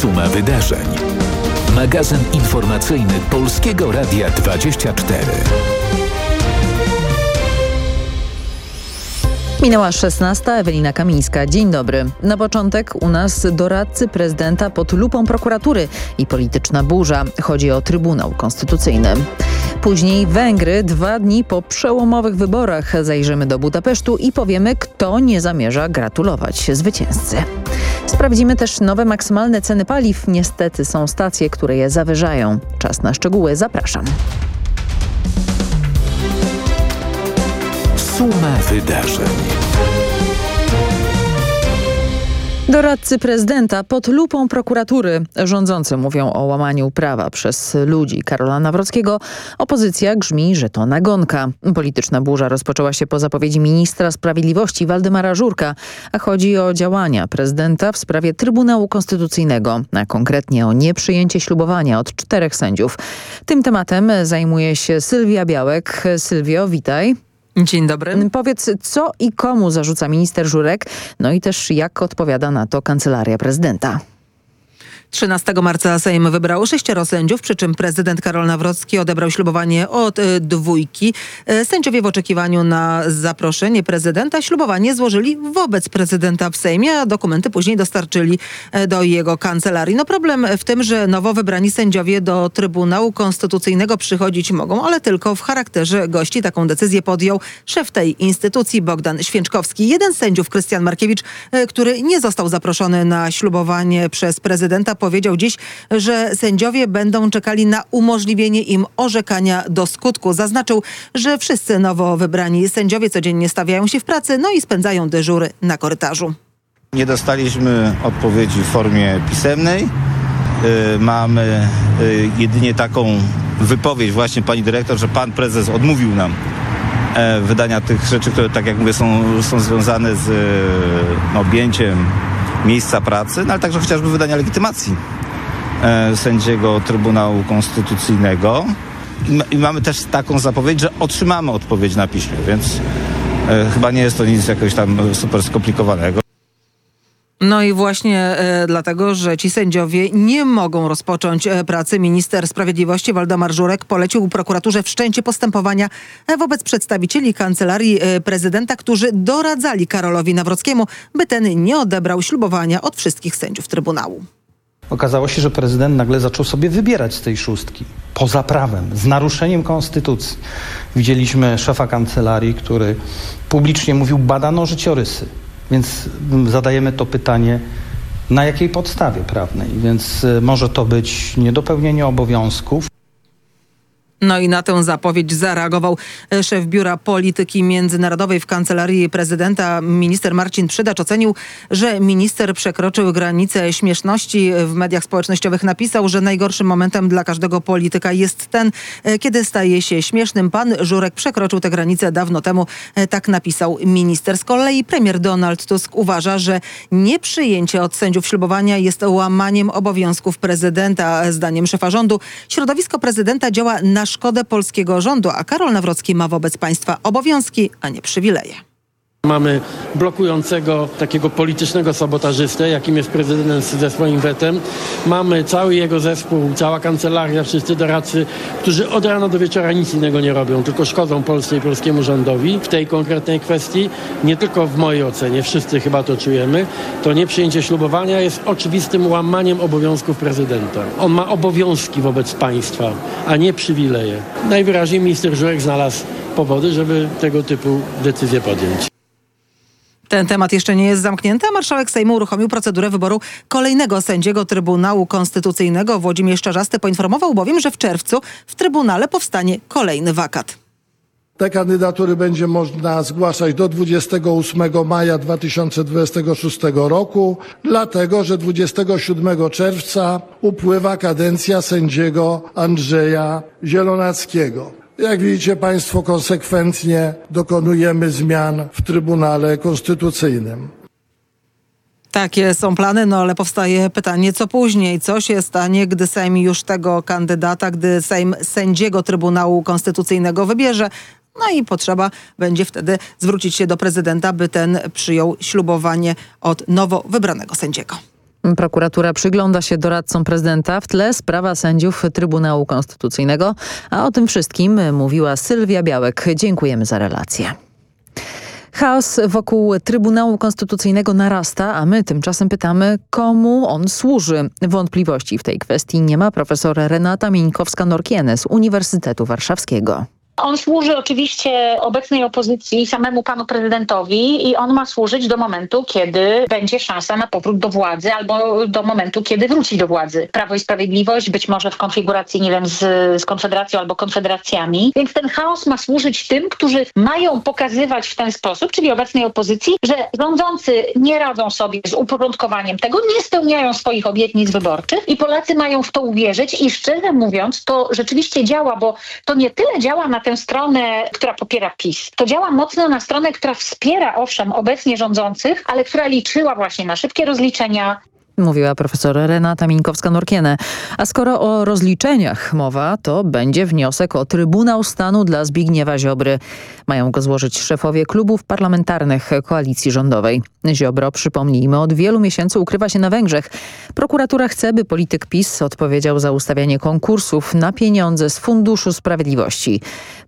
Suma wydarzeń. Magazyn informacyjny Polskiego Radia 24. Minęła 16. Ewelina Kamińska. Dzień dobry. Na początek u nas doradcy prezydenta pod lupą prokuratury i polityczna burza. Chodzi o Trybunał Konstytucyjny. Później Węgry. Dwa dni po przełomowych wyborach zajrzymy do Budapesztu i powiemy, kto nie zamierza gratulować zwycięzcy. Sprawdzimy też nowe maksymalne ceny paliw. Niestety są stacje, które je zawyżają. Czas na szczegóły. Zapraszam. Suma wydarzeń. Doradcy prezydenta pod lupą prokuratury. Rządzący mówią o łamaniu prawa przez ludzi Karola Nawrockiego. Opozycja grzmi, że to nagonka. Polityczna burza rozpoczęła się po zapowiedzi ministra sprawiedliwości Waldemara Żurka, a chodzi o działania prezydenta w sprawie Trybunału Konstytucyjnego, a konkretnie o nieprzyjęcie ślubowania od czterech sędziów. Tym tematem zajmuje się Sylwia Białek. Sylwio, witaj. Dzień dobry. Powiedz, co i komu zarzuca minister Żurek, no i też jak odpowiada na to Kancelaria Prezydenta. 13 marca Sejm wybrał sześcioro sędziów, przy czym prezydent Karol Nawrocki odebrał ślubowanie od y, dwójki. Y, sędziowie w oczekiwaniu na zaproszenie prezydenta ślubowanie złożyli wobec prezydenta w Sejmie, a dokumenty później dostarczyli y, do jego kancelarii. No problem w tym, że nowo wybrani sędziowie do Trybunału Konstytucyjnego przychodzić mogą, ale tylko w charakterze gości. Taką decyzję podjął szef tej instytucji Bogdan Święczkowski. Jeden z sędziów, Krystian Markiewicz, który nie został zaproszony na ślubowanie przez prezydenta, powiedział dziś, że sędziowie będą czekali na umożliwienie im orzekania do skutku. Zaznaczył, że wszyscy nowo wybrani sędziowie codziennie stawiają się w pracy, no i spędzają dyżury na korytarzu. Nie dostaliśmy odpowiedzi w formie pisemnej. Yy, mamy yy, jedynie taką wypowiedź właśnie pani dyrektor, że pan prezes odmówił nam e, wydania tych rzeczy, które tak jak mówię są, są związane z no, objęciem miejsca pracy, no ale także chociażby wydania legitymacji e, sędziego Trybunału Konstytucyjnego. I, mamy też taką zapowiedź, że otrzymamy odpowiedź na piśmie, więc e, chyba nie jest to nic jakoś tam super skomplikowanego. No i właśnie e, dlatego, że ci sędziowie nie mogą rozpocząć e, pracy, minister sprawiedliwości Waldemar Żurek polecił prokuraturze wszczęcie postępowania e, wobec przedstawicieli kancelarii prezydenta, którzy doradzali Karolowi Nawrockiemu, by ten nie odebrał ślubowania od wszystkich sędziów Trybunału. Okazało się, że prezydent nagle zaczął sobie wybierać z tej szóstki poza prawem, z naruszeniem konstytucji. Widzieliśmy szefa kancelarii, który publicznie mówił, badano życiorysy. Więc zadajemy to pytanie, na jakiej podstawie prawnej? Więc y, może to być niedopełnienie obowiązków. No i na tę zapowiedź zareagował szef Biura Polityki Międzynarodowej w Kancelarii Prezydenta, minister Marcin Przydacz. Ocenił, że minister przekroczył granicę śmieszności. W mediach społecznościowych napisał, że najgorszym momentem dla każdego polityka jest ten, e, kiedy staje się śmiesznym. Pan Żurek przekroczył tę granicę dawno temu. E, tak napisał minister. Z kolei premier Donald Tusk uważa, że nieprzyjęcie od sędziów ślubowania jest łamaniem obowiązków prezydenta. Zdaniem szefa rządu środowisko prezydenta działa na szkodę polskiego rządu, a Karol Nawrocki ma wobec państwa obowiązki, a nie przywileje. Mamy blokującego takiego politycznego sabotażystę, jakim jest prezydent ze swoim wetem. Mamy cały jego zespół, cała kancelaria, wszyscy doradcy, którzy od rana do wieczora nic innego nie robią, tylko szkodzą Polsce i polskiemu rządowi. W tej konkretnej kwestii, nie tylko w mojej ocenie, wszyscy chyba to czujemy, to nieprzyjęcie ślubowania jest oczywistym łamaniem obowiązków prezydenta. On ma obowiązki wobec państwa, a nie przywileje. Najwyraźniej minister Żurek znalazł powody, żeby tego typu decyzje podjąć. Ten temat jeszcze nie jest zamknięty, a marszałek Sejmu uruchomił procedurę wyboru kolejnego sędziego Trybunału Konstytucyjnego. Włodzimierz Czarzasty poinformował bowiem, że w czerwcu w Trybunale powstanie kolejny wakat. Te kandydatury będzie można zgłaszać do 28 maja 2026 roku, dlatego że 27 czerwca upływa kadencja sędziego Andrzeja Zielonackiego. Jak widzicie Państwo, konsekwentnie dokonujemy zmian w Trybunale Konstytucyjnym. Takie są plany, no ale powstaje pytanie, co później? Co się stanie, gdy Sejm już tego kandydata, gdy Sejm sędziego Trybunału Konstytucyjnego wybierze? No i potrzeba będzie wtedy zwrócić się do prezydenta, by ten przyjął ślubowanie od nowo wybranego sędziego. Prokuratura przygląda się doradcom prezydenta w tle sprawa sędziów Trybunału Konstytucyjnego, a o tym wszystkim mówiła Sylwia Białek. Dziękujemy za relację. Chaos wokół Trybunału Konstytucyjnego narasta, a my tymczasem pytamy, komu on służy. Wątpliwości w tej kwestii nie ma profesor Renata Mińkowska-Norkiene z Uniwersytetu Warszawskiego. On służy oczywiście obecnej opozycji, samemu panu prezydentowi i on ma służyć do momentu, kiedy będzie szansa na powrót do władzy albo do momentu, kiedy wróci do władzy. Prawo i Sprawiedliwość, być może w konfiguracji, nie wiem, z, z Konfederacją albo Konfederacjami. Więc ten chaos ma służyć tym, którzy mają pokazywać w ten sposób, czyli obecnej opozycji, że rządzący nie radzą sobie z uporządkowaniem tego, nie spełniają swoich obietnic wyborczych i Polacy mają w to uwierzyć i szczerze mówiąc, to rzeczywiście działa, bo to nie tyle działa na tę stronę, która popiera PiS. To działa mocno na stronę, która wspiera, owszem, obecnie rządzących, ale która liczyła właśnie na szybkie rozliczenia, Mówiła profesor Renata Mińkowska-Norkiene. A skoro o rozliczeniach mowa, to będzie wniosek o Trybunał Stanu dla Zbigniewa Ziobry. Mają go złożyć szefowie klubów parlamentarnych koalicji rządowej. Ziobro, przypomnijmy, od wielu miesięcy ukrywa się na Węgrzech. Prokuratura chce, by polityk PiS odpowiedział za ustawianie konkursów na pieniądze z Funduszu Sprawiedliwości.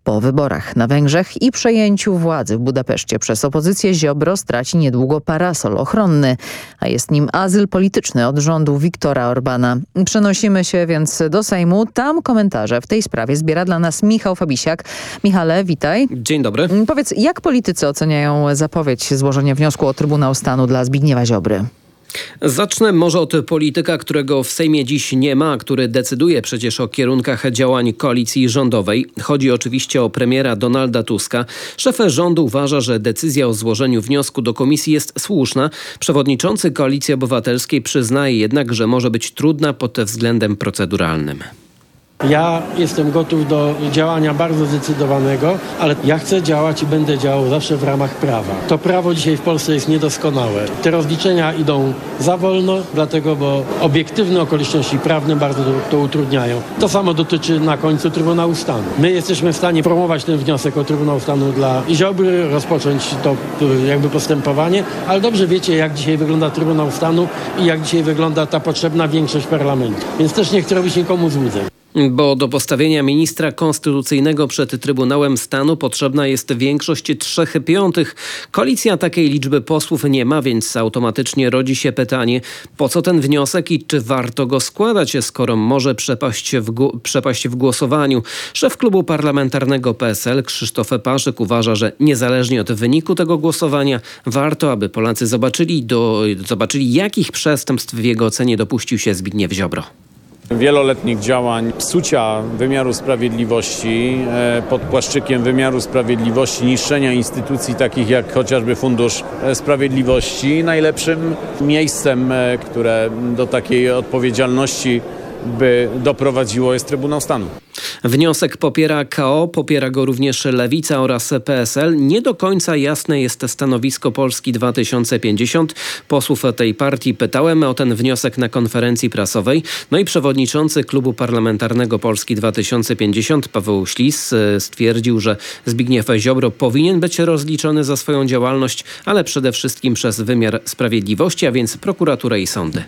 Po wyborach na Węgrzech i przejęciu władzy w Budapeszcie przez opozycję Ziobro straci niedługo parasol ochronny, a jest nim azyl polityczny od rządu Viktora Orbana. Przenosimy się więc do Sejmu. Tam komentarze w tej sprawie zbiera dla nas Michał Fabisiak. Michale, witaj. Dzień dobry. Powiedz, jak politycy oceniają zapowiedź złożenia wniosku o Trybunał Stanu dla Zbigniewa Ziobry? Zacznę może od polityka, którego w Sejmie dziś nie ma, który decyduje przecież o kierunkach działań koalicji rządowej. Chodzi oczywiście o premiera Donalda Tuska. Szef rządu uważa, że decyzja o złożeniu wniosku do komisji jest słuszna. Przewodniczący Koalicji Obywatelskiej przyznaje jednak, że może być trudna pod względem proceduralnym. Ja jestem gotów do działania bardzo zdecydowanego, ale ja chcę działać i będę działał zawsze w ramach prawa. To prawo dzisiaj w Polsce jest niedoskonałe. Te rozliczenia idą za wolno, dlatego, bo obiektywne okoliczności prawne bardzo to, utrudniają. To samo dotyczy na końcu Trybunału Stanu. My jesteśmy w stanie promować ten wniosek o Trybunał Stanu dla Ziobry, rozpocząć to jakby postępowanie, ale dobrze wiecie, jak dzisiaj wygląda Trybunał Stanu i jak dzisiaj wygląda ta potrzebna większość parlamentu. Więc też nie chcę robić nikomu złudzeń. Bo do postawienia ministra konstytucyjnego przed Trybunałem Stanu potrzebna jest większość trzech piątych. Koalicja takiej liczby posłów nie ma, więc automatycznie rodzi się pytanie, po co ten wniosek i czy warto go składać, skoro może przepaść w, przepaść w głosowaniu. Szef klubu parlamentarnego PSL Krzysztof Paszyk uważa, że niezależnie od wyniku tego głosowania warto, aby Polacy zobaczyli, do, zobaczyli jakich przestępstw w jego ocenie dopuścił się Zbigniew Ziobro wieloletnich działań psucia wymiaru sprawiedliwości e, pod płaszczykiem wymiaru sprawiedliwości, niszczenia instytucji takich jak chociażby Fundusz Sprawiedliwości. Najlepszym miejscem, e, które do takiej odpowiedzialności by doprowadziło jest Trybunał Stanu. Wniosek popiera KO, popiera go również Lewica oraz PSL. Nie do końca jasne jest stanowisko Polski 2050. Posłów tej partii pytałem o ten wniosek na konferencji prasowej. No i przewodniczący klubu parlamentarnego Polski 2050 Paweł Ślis e, stwierdził, że Zbigniew Ziobro powinien być rozliczony za swoją działalność, ale przede wszystkim przez wymiar sprawiedliwości, a więc prokuraturę i sądy.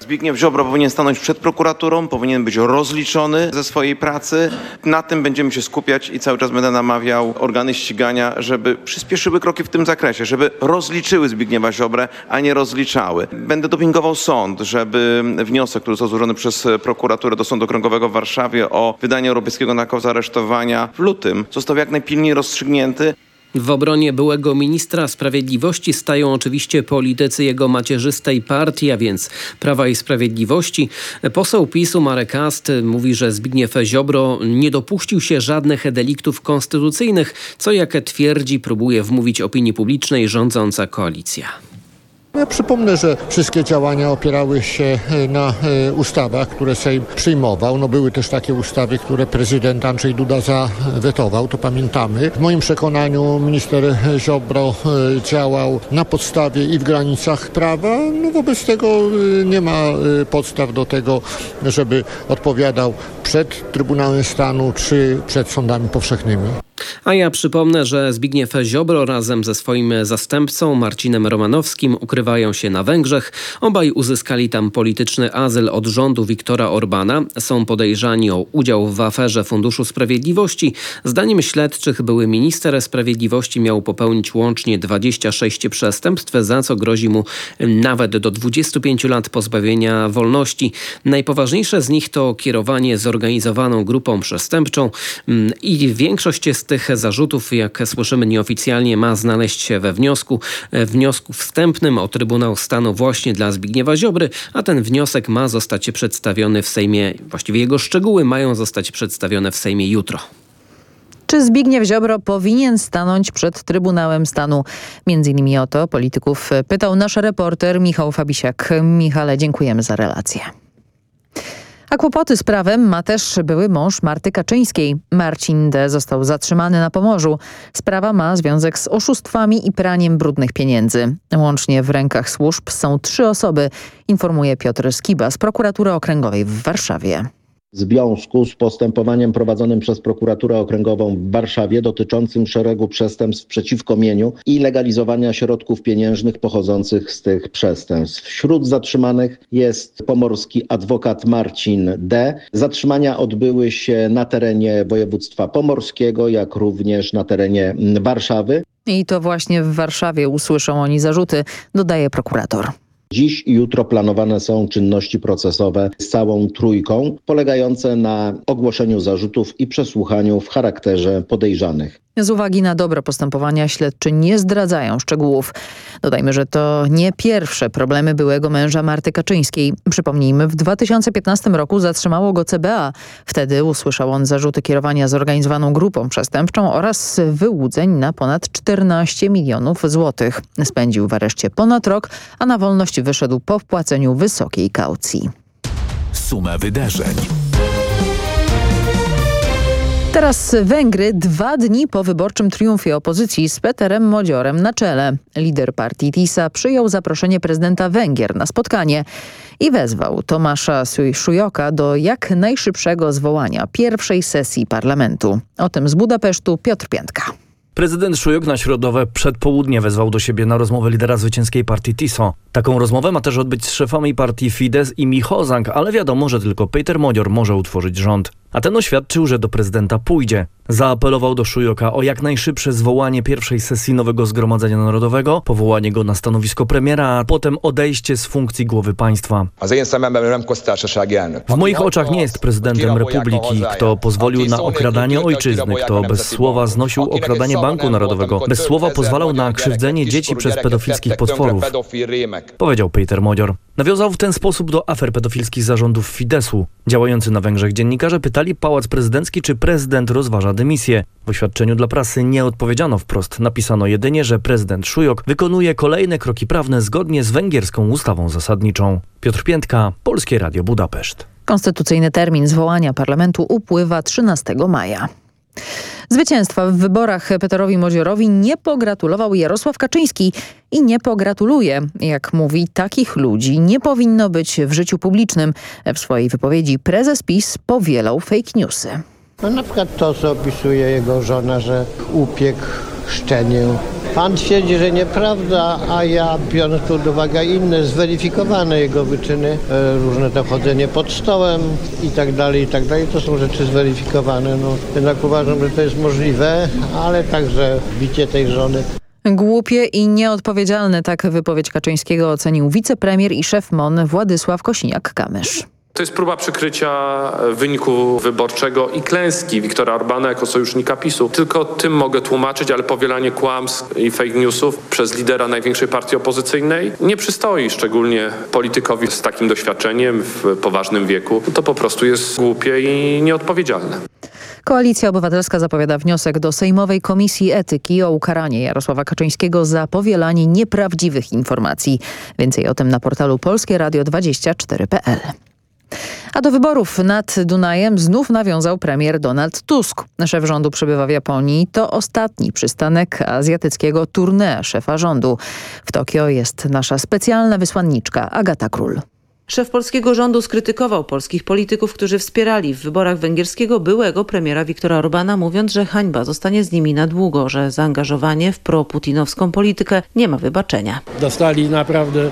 Zbigniew Ziobro powinien stanąć przed prokuraturą, powinien być rozliczony ze swojej pracy. Na tym będziemy się skupiać i cały czas będę namawiał organy ścigania, żeby przyspieszyły kroki w tym zakresie, żeby rozliczyły Zbigniewa Ziobrę, a nie rozliczały. Będę dopingował sąd, żeby wniosek, który został złożony przez prokuraturę do Sądu Okręgowego w Warszawie o wydanie europejskiego nakazu aresztowania w lutym został jak najpilniej rozstrzygnięty. W obronie byłego ministra sprawiedliwości stają oczywiście politycy jego macierzystej partii, a więc Prawa i Sprawiedliwości. Poseł PiSu Marek Ast mówi, że Zbigniew Ziobro nie dopuścił się żadnych deliktów konstytucyjnych, co jak twierdzi próbuje wmówić opinii publicznej rządząca koalicja. Ja przypomnę, że wszystkie działania opierały się e, na e, ustawach, które Sejm przyjmował. No były też takie ustawy, które prezydent Andrzej Duda zawetował, to pamiętamy. W moim przekonaniu minister Ziobro e, działał na podstawie i w granicach prawa. No wobec tego nie ma podstaw do tego, żeby odpowiadał przed Trybunałem Stanu czy przed sądami powszechnymi. A ja przypomnę, że Zbigniew Ziobro razem ze swoim zastępcą Marcinem Romanowskim ukrywają się na Węgrzech. Obaj uzyskali tam polityczny azyl od rządu Viktora Orbana. Są podejrzani o udział w aferze Funduszu Sprawiedliwości. Zdaniem śledczych były minister sprawiedliwości miał popełnić łącznie 26 przestępstw, za co grozi mu nawet do 25 lat pozbawienia wolności. Najpoważniejsze z nich to kierowanie zorganizowaną grupą przestępczą mm, i większość z tych zarzutów, jak słyszymy nieoficjalnie, ma znaleźć się we wniosku, wniosku wstępnym o Trybunał Stanu właśnie dla Zbigniewa Ziobry, a ten wniosek ma zostać przedstawiony w Sejmie, właściwie jego szczegóły mają zostać przedstawione w Sejmie jutro. Czy Zbigniew Ziobro powinien stanąć przed Trybunałem Stanu? Między innymi o to polityków pytał nasz reporter Michał Fabisiak. Michale, dziękujemy za relację. A kłopoty z prawem ma też były mąż Marty Kaczyńskiej. Marcin D. został zatrzymany na Pomorzu. Sprawa ma związek z oszustwami i praniem brudnych pieniędzy. Łącznie w rękach służb są trzy osoby, informuje Piotr Skiba z prokuratury okręgowej w Warszawie w związku z postępowaniem prowadzonym przez prokuraturę okręgową w Warszawie dotyczącym szeregu przestępstw przeciwko mieniu i legalizowania środków pieniężnych pochodzących z tych przestępstw. Wśród zatrzymanych jest pomorski adwokat Marcin D. Zatrzymania odbyły się na terenie województwa pomorskiego, jak również na terenie Warszawy. I to właśnie w Warszawie usłyszą oni zarzuty, dodaje prokurator. Dziś i jutro planowane są czynności procesowe z całą trójką, polegające na ogłoszeniu zarzutów i przesłuchaniu w charakterze podejrzanych. Z uwagi na dobro postępowania śledczy nie zdradzają szczegółów. Dodajmy, że to nie pierwsze problemy byłego męża Marty Kaczyńskiej. Przypomnijmy, w 2015 roku zatrzymało go CBA. Wtedy usłyszał on zarzuty kierowania zorganizowaną grupą przestępczą oraz wyłudzeń na ponad 14 milionów złotych. Spędził w areszcie ponad rok, a na wolność wyszedł po wpłaceniu wysokiej kaucji. Suma wydarzeń. Teraz Węgry dwa dni po wyborczym triumfie opozycji z Peterem Modziorem na czele. Lider partii TISA przyjął zaproszenie prezydenta Węgier na spotkanie i wezwał Tomasza Szujoka do jak najszybszego zwołania pierwszej sesji parlamentu. O tym z Budapesztu Piotr Piętka. Prezydent Szujok na środowe przedpołudnie wezwał do siebie na rozmowę lidera zwycięskiej partii TISO. Taką rozmowę ma też odbyć z szefami partii Fidesz i Michozang, ale wiadomo, że tylko Peter Modior może utworzyć rząd. A ten oświadczył, że do prezydenta pójdzie. Zaapelował do Szujoka o jak najszybsze zwołanie pierwszej sesji nowego Zgromadzenia Narodowego, powołanie go na stanowisko premiera, a potem odejście z funkcji głowy państwa. W moich oczach nie jest prezydentem republiki, kto pozwolił na okradanie ojczyzny, kto bez słowa znosił okradanie Banku Narodowego, bez słowa pozwalał na krzywdzenie dzieci przez pedofilskich potworów. Powiedział Peter Modior. Nawiązał w ten sposób do afer pedofilskich zarządów Fideszu. Działający na Węgrzech dziennikarze pytali Pałac Prezydencki, czy prezydent rozważa dymisję. W oświadczeniu dla prasy nie odpowiedziano wprost. Napisano jedynie, że prezydent Szujok wykonuje kolejne kroki prawne zgodnie z węgierską ustawą zasadniczą. Piotr Piętka, Polskie Radio Budapeszt. Konstytucyjny termin zwołania parlamentu upływa 13 maja. Zwycięstwa w wyborach Peterowi Modziorowi nie pogratulował Jarosław Kaczyński i nie pogratuluje. Jak mówi, takich ludzi nie powinno być w życiu publicznym. W swojej wypowiedzi prezes PiS powielał fake newsy. No na przykład to, co opisuje jego żona, że upiekł szczenię. Pan twierdzi, że nieprawda, a ja biorąc pod uwagę inne zweryfikowane jego wyczyny, e, różne to chodzenie pod stołem i tak dalej, i tak dalej, to są rzeczy zweryfikowane. No, jednak uważam, że to jest możliwe, ale także bicie tej żony. Głupie i nieodpowiedzialne, tak wypowiedź Kaczyńskiego ocenił wicepremier i szef MON Władysław Kosiniak-Kamysz. To jest próba przykrycia wyniku wyborczego i klęski Wiktora Orbana jako sojusznika PiSu. Tylko tym mogę tłumaczyć, ale powielanie kłamstw i fake newsów przez lidera największej partii opozycyjnej nie przystoi, szczególnie politykowi z takim doświadczeniem w poważnym wieku. To po prostu jest głupie i nieodpowiedzialne. Koalicja Obywatelska zapowiada wniosek do Sejmowej Komisji Etyki o ukaranie Jarosława Kaczyńskiego za powielanie nieprawdziwych informacji. Więcej o tym na portalu polskieradio24.pl. A do wyborów nad Dunajem znów nawiązał premier Donald Tusk. Szef rządu przebywa w Japonii. To ostatni przystanek azjatyckiego tournée szefa rządu. W Tokio jest nasza specjalna wysłanniczka Agata Król. Szef polskiego rządu skrytykował polskich polityków, którzy wspierali w wyborach węgierskiego byłego premiera Viktora Orbana, mówiąc, że hańba zostanie z nimi na długo, że zaangażowanie w pro-putinowską politykę nie ma wybaczenia. Dostali naprawdę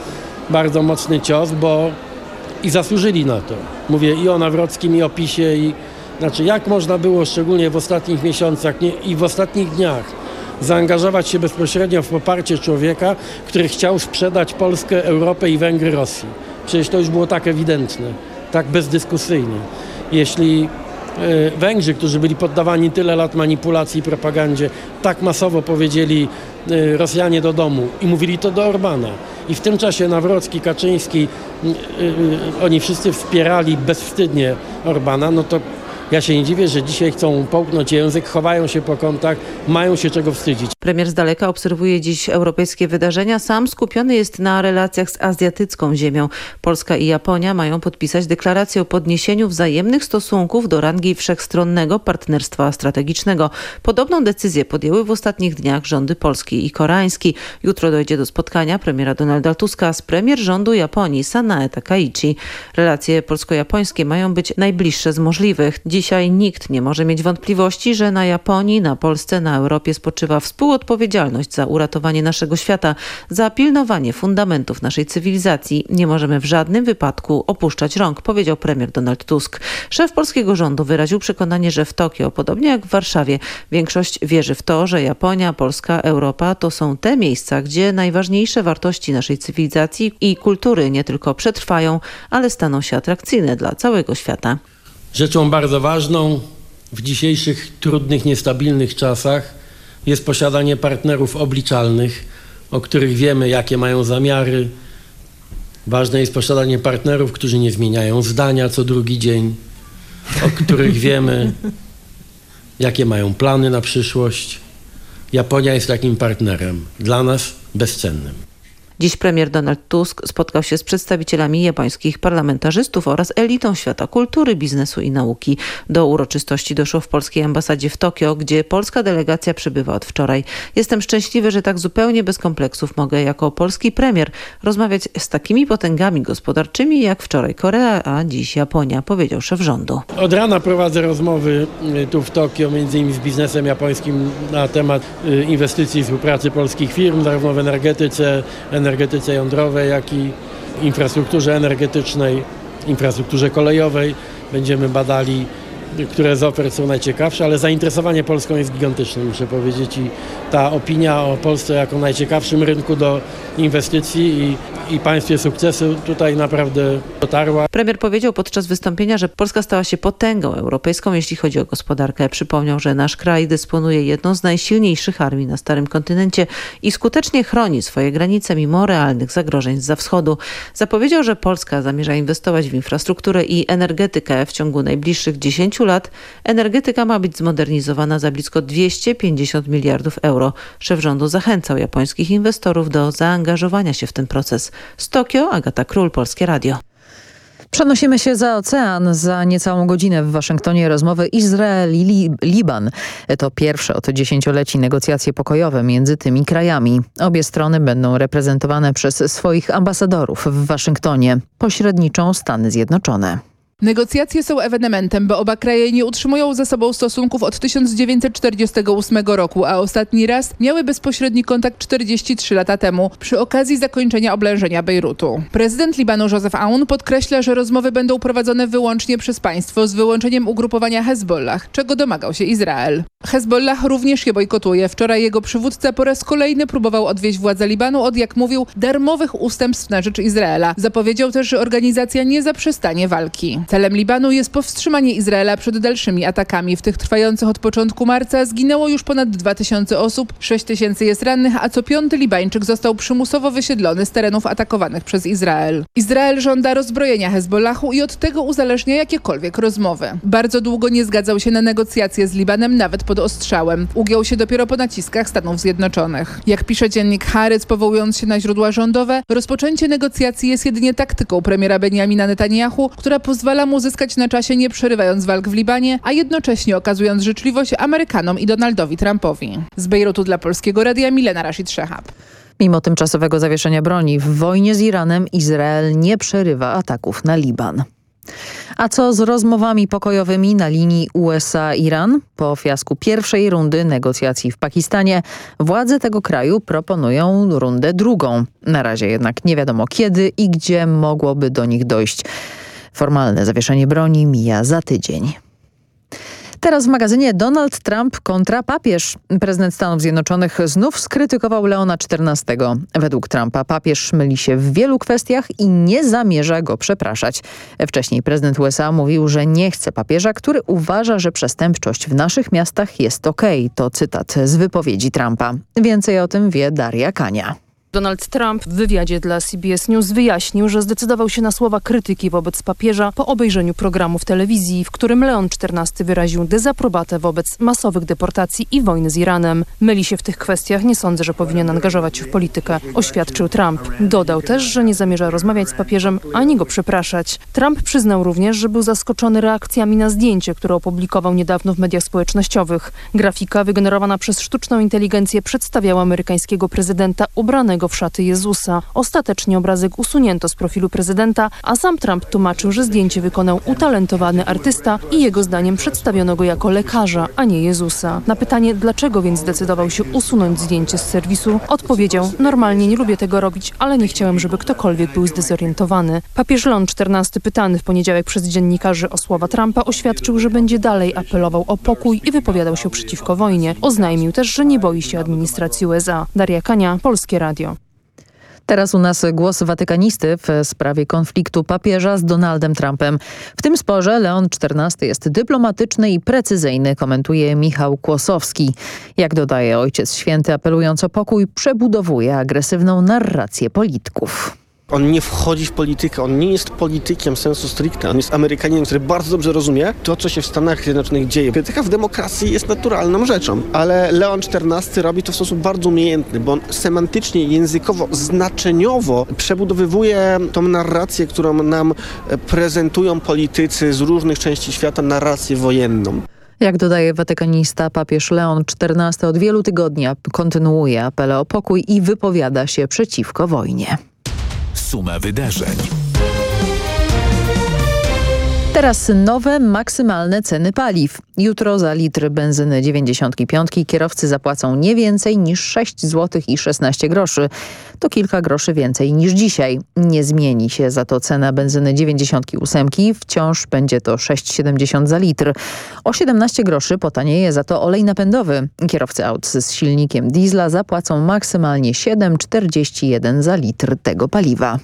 bardzo mocny cios, bo i zasłużyli na to. Mówię i o Nawrockim, i o PiSie, i znaczy jak można było szczególnie w ostatnich miesiącach nie, i w ostatnich dniach zaangażować się bezpośrednio w poparcie człowieka, który chciał sprzedać Polskę, Europę i Węgry Rosji. Przecież to już było tak ewidentne, tak bezdyskusyjne. Jeśli e, Węgrzy, którzy byli poddawani tyle lat manipulacji i propagandzie, tak masowo powiedzieli Rosjanie do domu i mówili to do Orbana. I w tym czasie Nawrocki, Kaczyński, e, oni wszyscy wspierali bezwstydnie Orbana, no to ja się nie dziwię, że dzisiaj chcą połknąć język, chowają się po kątach, mają się czego wstydzić. Premier z daleka obserwuje dziś europejskie wydarzenia. Sam skupiony jest na relacjach z azjatycką ziemią. Polska i Japonia mają podpisać deklarację o podniesieniu wzajemnych stosunków do rangi wszechstronnego partnerstwa strategicznego. Podobną decyzję podjęły w ostatnich dniach rządy polski i koreański. Jutro dojdzie do spotkania premiera Donalda Tuska z premier rządu Japonii Sanae Takaichi. Relacje polsko-japońskie mają być najbliższe z możliwych. Dzisiaj nikt nie może mieć wątpliwości, że na Japonii, na Polsce, na Europie spoczywa współodpowiedzialność za uratowanie naszego świata, za pilnowanie fundamentów naszej cywilizacji. Nie możemy w żadnym wypadku opuszczać rąk, powiedział premier Donald Tusk. Szef polskiego rządu wyraził przekonanie, że w Tokio, podobnie jak w Warszawie, większość wierzy w to, że Japonia, Polska, Europa to są te miejsca, gdzie najważniejsze wartości naszej cywilizacji i kultury nie tylko przetrwają, ale staną się atrakcyjne dla całego świata. Rzeczą bardzo ważną w dzisiejszych trudnych, niestabilnych czasach jest posiadanie partnerów obliczalnych, o których wiemy, jakie mają zamiary. Ważne jest posiadanie partnerów, którzy nie zmieniają zdania co drugi dzień, o których wiemy, jakie mają plany na przyszłość. Japonia jest takim partnerem, dla nas bezcennym. Dziś premier Donald Tusk spotkał się z przedstawicielami japońskich parlamentarzystów oraz elitą świata kultury, biznesu i nauki. Do uroczystości doszło w polskiej ambasadzie w Tokio, gdzie polska delegacja przybywa od wczoraj. Jestem szczęśliwy, że tak zupełnie bez kompleksów mogę jako polski premier rozmawiać z takimi potęgami gospodarczymi jak wczoraj Korea, a dziś Japonia, powiedział szef rządu. Od rana prowadzę rozmowy y, tu w Tokio, między innymi z biznesem japońskim na temat y, inwestycji i współpracy polskich firm, zarówno w energetyce, energetyce jądrowej, jak i infrastrukturze energetycznej, infrastrukturze kolejowej. Będziemy badali, które z ofert są najciekawsze, ale zainteresowanie Polską jest gigantyczne, muszę powiedzieć. I ta opinia o Polsce jako najciekawszym rynku do inwestycji i, i państwie sukcesu tutaj naprawdę dotarła. Premier powiedział podczas wystąpienia, że Polska stała się potęgą europejską, jeśli chodzi o gospodarkę. Przypomniał, że nasz kraj dysponuje jedną z najsilniejszych armii na starym kontynencie i skutecznie chroni swoje granice mimo realnych zagrożeń z wschodu. Zapowiedział, że Polska zamierza inwestować w infrastrukturę i energetykę w ciągu najbliższych 10 lat. Energetyka ma być zmodernizowana za blisko 250 miliardów euro. Szef rządu zachęcał japońskich inwestorów do zaangażowania się w ten proces. Z Tokio Agata Król, Polskie Radio. Przenosimy się za ocean. Za niecałą godzinę w Waszyngtonie rozmowy Izrael i Liban. To pierwsze od dziesięcioleci negocjacje pokojowe między tymi krajami. Obie strony będą reprezentowane przez swoich ambasadorów w Waszyngtonie. Pośredniczą Stany Zjednoczone. Negocjacje są ewenementem, bo oba kraje nie utrzymują ze sobą stosunków od 1948 roku, a ostatni raz miały bezpośredni kontakt 43 lata temu, przy okazji zakończenia oblężenia Bejrutu. Prezydent Libanu Joseph Aoun podkreśla, że rozmowy będą prowadzone wyłącznie przez państwo z wyłączeniem ugrupowania Hezbollah, czego domagał się Izrael. Hezbollah również je bojkotuje. Wczoraj jego przywódca po raz kolejny próbował odwieźć władze Libanu od, jak mówił, darmowych ustępstw na rzecz Izraela. Zapowiedział też, że organizacja nie zaprzestanie walki. Celem Libanu jest powstrzymanie Izraela przed dalszymi atakami. W tych trwających od początku marca zginęło już ponad 2000 osób, 6 tysięcy jest rannych, a co piąty Libańczyk został przymusowo wysiedlony z terenów atakowanych przez Izrael. Izrael żąda rozbrojenia Hezbollahu i od tego uzależnia jakiekolwiek rozmowy. Bardzo długo nie zgadzał się na negocjacje z Libanem, nawet pod ostrzałem. Ugiął się dopiero po naciskach Stanów Zjednoczonych. Jak pisze dziennik Haaretz, powołując się na źródła rządowe, rozpoczęcie negocjacji jest jedynie taktyką premiera Benjamina Netanyahu, która pozwala mu zyskać na czasie nie przerywając walk w Libanie, a jednocześnie okazując życzliwość Amerykanom i Donaldowi Trumpowi. Z Bejrutu dla Polskiego Radia Milena Rashid Szehab. Mimo tymczasowego zawieszenia broni w wojnie z Iranem Izrael nie przerywa ataków na Liban. A co z rozmowami pokojowymi na linii USA-Iran? Po fiasku pierwszej rundy negocjacji w Pakistanie władze tego kraju proponują rundę drugą. Na razie jednak nie wiadomo kiedy i gdzie mogłoby do nich dojść. Formalne zawieszenie broni mija za tydzień. Teraz w magazynie Donald Trump kontra papież. Prezydent Stanów Zjednoczonych znów skrytykował Leona XIV. Według Trumpa papież myli się w wielu kwestiach i nie zamierza go przepraszać. Wcześniej prezydent USA mówił, że nie chce papieża, który uważa, że przestępczość w naszych miastach jest okej. Okay. To cytat z wypowiedzi Trumpa. Więcej o tym wie Daria Kania. Donald Trump w wywiadzie dla CBS News wyjaśnił, że zdecydował się na słowa krytyki wobec papieża po obejrzeniu programu w telewizji, w którym Leon XIV wyraził dezaprobatę wobec masowych deportacji i wojny z Iranem. Myli się w tych kwestiach, nie sądzę, że powinien angażować się w politykę, oświadczył Trump. Dodał też, że nie zamierza rozmawiać z papieżem ani go przepraszać. Trump przyznał również, że był zaskoczony reakcjami na zdjęcie, które opublikował niedawno w mediach społecznościowych. Grafika wygenerowana przez sztuczną inteligencję przedstawiała amerykańskiego prezydenta ubranego w szaty Jezusa. Ostatecznie obrazek usunięto z profilu prezydenta, a sam Trump tłumaczył, że zdjęcie wykonał utalentowany artysta i jego zdaniem przedstawiono go jako lekarza, a nie Jezusa. Na pytanie, dlaczego więc zdecydował się usunąć zdjęcie z serwisu, odpowiedział, normalnie nie lubię tego robić, ale nie chciałem, żeby ktokolwiek był zdezorientowany. Papież Leon XIV pytany w poniedziałek przez dziennikarzy o słowa Trumpa oświadczył, że będzie dalej apelował o pokój i wypowiadał się przeciwko wojnie. Oznajmił też, że nie boi się administracji USA. Daria Kania, Polskie Radio. Teraz u nas głos watykanisty w sprawie konfliktu papieża z Donaldem Trumpem. W tym sporze Leon XIV jest dyplomatyczny i precyzyjny, komentuje Michał Kłosowski. Jak dodaje Ojciec Święty apelując o pokój, przebudowuje agresywną narrację polityków. On nie wchodzi w politykę, on nie jest politykiem sensu stricte, on jest Amerykaninem, który bardzo dobrze rozumie to, co się w Stanach Zjednoczonych dzieje. Krytyka w demokracji jest naturalną rzeczą, ale Leon XIV robi to w sposób bardzo umiejętny, bo on semantycznie, językowo, znaczeniowo przebudowywuje tą narrację, którą nam prezentują politycy z różnych części świata, narrację wojenną. Jak dodaje watykanista, papież Leon XIV od wielu tygodni kontynuuje apele o pokój i wypowiada się przeciwko wojnie. Suma wydarzeń. Teraz nowe maksymalne ceny paliw. Jutro za litr benzyny 95 kierowcy zapłacą nie więcej niż 6 zł i 16 groszy. To kilka groszy więcej niż dzisiaj. Nie zmieni się za to cena benzyny 98. Wciąż będzie to 6,70 za litr. O 17 groszy potanieje za to olej napędowy. Kierowcy aut z silnikiem diesla zapłacą maksymalnie 7,41 za litr tego paliwa.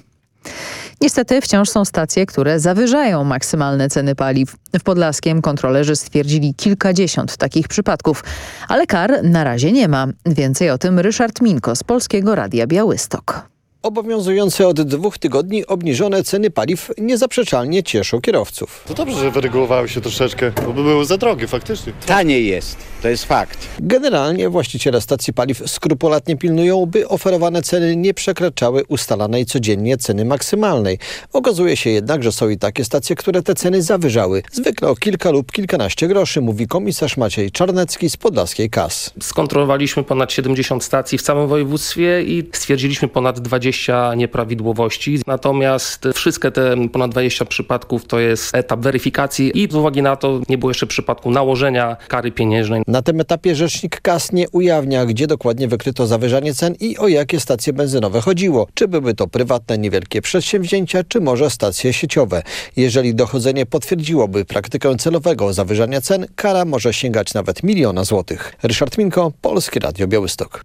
Niestety wciąż są stacje, które zawyżają maksymalne ceny paliw. W Podlaskiem kontrolerzy stwierdzili kilkadziesiąt takich przypadków, ale kar na razie nie ma. Więcej o tym Ryszard Minko z Polskiego Radia Białystok. Obowiązujące od dwóch tygodni obniżone ceny paliw niezaprzeczalnie cieszą kierowców. To dobrze, że wyregulowały się troszeczkę, bo by były za drogie faktycznie. Taniej jest, to jest fakt. Generalnie właściciele stacji paliw skrupulatnie pilnują, by oferowane ceny nie przekraczały ustalanej codziennie ceny maksymalnej. Okazuje się jednak, że są i takie stacje, które te ceny zawyżały. Zwykle o kilka lub kilkanaście groszy, mówi komisarz Maciej Czarnecki z Podlaskiej KAS. Skontrolowaliśmy ponad 70 stacji w całym województwie i stwierdziliśmy ponad 20 20 nieprawidłowości. Natomiast wszystkie te ponad 20 przypadków to jest etap weryfikacji i z uwagi na to nie było jeszcze przypadku nałożenia kary pieniężnej. Na tym etapie rzecznik KAS nie ujawnia, gdzie dokładnie wykryto zawyżanie cen i o jakie stacje benzynowe chodziło. Czy były to prywatne, niewielkie przedsięwzięcia, czy może stacje sieciowe. Jeżeli dochodzenie potwierdziłoby praktykę celowego zawyżania cen, kara może sięgać nawet miliona złotych. Ryszard Minko, Polskie Radio Białystok.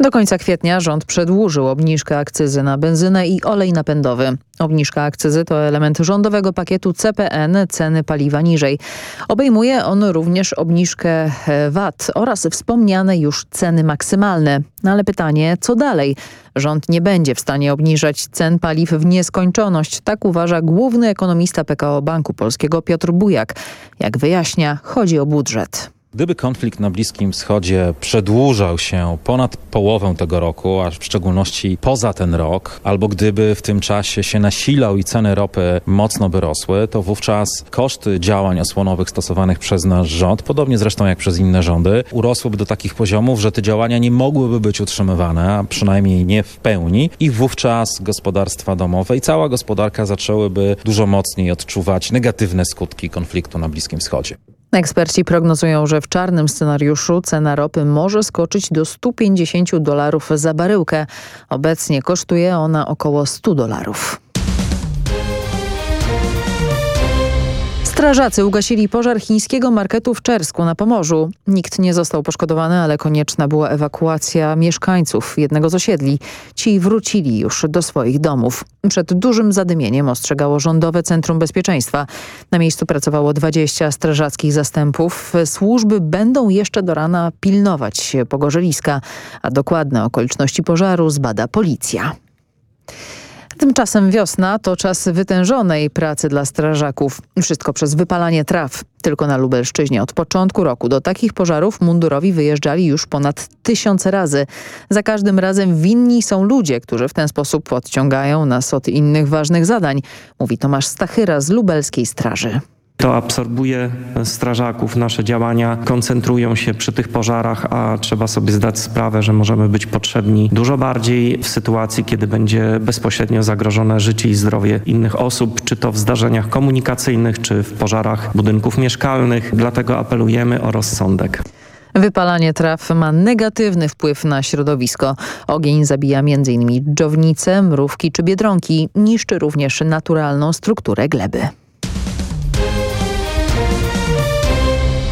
Do końca kwietnia rząd przedłużył obniżkę akcyzy na benzynę i olej napędowy. Obniżka akcyzy to element rządowego pakietu CPN ceny paliwa niżej. Obejmuje on również obniżkę VAT oraz wspomniane już ceny maksymalne. No ale pytanie, co dalej? Rząd nie będzie w stanie obniżać cen paliw w nieskończoność. Tak uważa główny ekonomista PKO Banku Polskiego Piotr Bujak. Jak wyjaśnia, chodzi o budżet. Gdyby konflikt na Bliskim Wschodzie przedłużał się ponad połowę tego roku, a w szczególności poza ten rok, albo gdyby w tym czasie się nasilał i ceny ropy mocno by rosły, to wówczas koszty działań osłonowych stosowanych przez nasz rząd, podobnie zresztą jak przez inne rządy, urosłyby do takich poziomów, że te działania nie mogłyby być utrzymywane, a przynajmniej nie w pełni i wówczas gospodarstwa domowe i cała gospodarka zaczęłyby dużo mocniej odczuwać negatywne skutki konfliktu na Bliskim Wschodzie. Eksperci prognozują, że w czarnym scenariuszu cena ropy może skoczyć do 150 dolarów za baryłkę. Obecnie kosztuje ona około 100 dolarów. Strażacy ugasili pożar chińskiego marketu w Czersku na Pomorzu. Nikt nie został poszkodowany, ale konieczna była ewakuacja mieszkańców jednego z osiedli. Ci wrócili już do swoich domów. Przed dużym zadymieniem ostrzegało Rządowe Centrum Bezpieczeństwa. Na miejscu pracowało 20 strażackich zastępów. Służby będą jeszcze do rana pilnować pogorzeliska, a dokładne okoliczności pożaru zbada policja. Tymczasem wiosna to czas wytężonej pracy dla strażaków. Wszystko przez wypalanie traw. Tylko na Lubelszczyźnie od początku roku do takich pożarów mundurowi wyjeżdżali już ponad tysiące razy. Za każdym razem winni są ludzie, którzy w ten sposób odciągają nas od innych ważnych zadań, mówi Tomasz Stachyra z Lubelskiej Straży. To absorbuje strażaków. Nasze działania koncentrują się przy tych pożarach, a trzeba sobie zdać sprawę, że możemy być potrzebni dużo bardziej w sytuacji, kiedy będzie bezpośrednio zagrożone życie i zdrowie innych osób, czy to w zdarzeniach komunikacyjnych, czy w pożarach budynków mieszkalnych. Dlatego apelujemy o rozsądek. Wypalanie traw ma negatywny wpływ na środowisko. Ogień zabija m.in. dżownice, mrówki czy biedronki. Niszczy również naturalną strukturę gleby.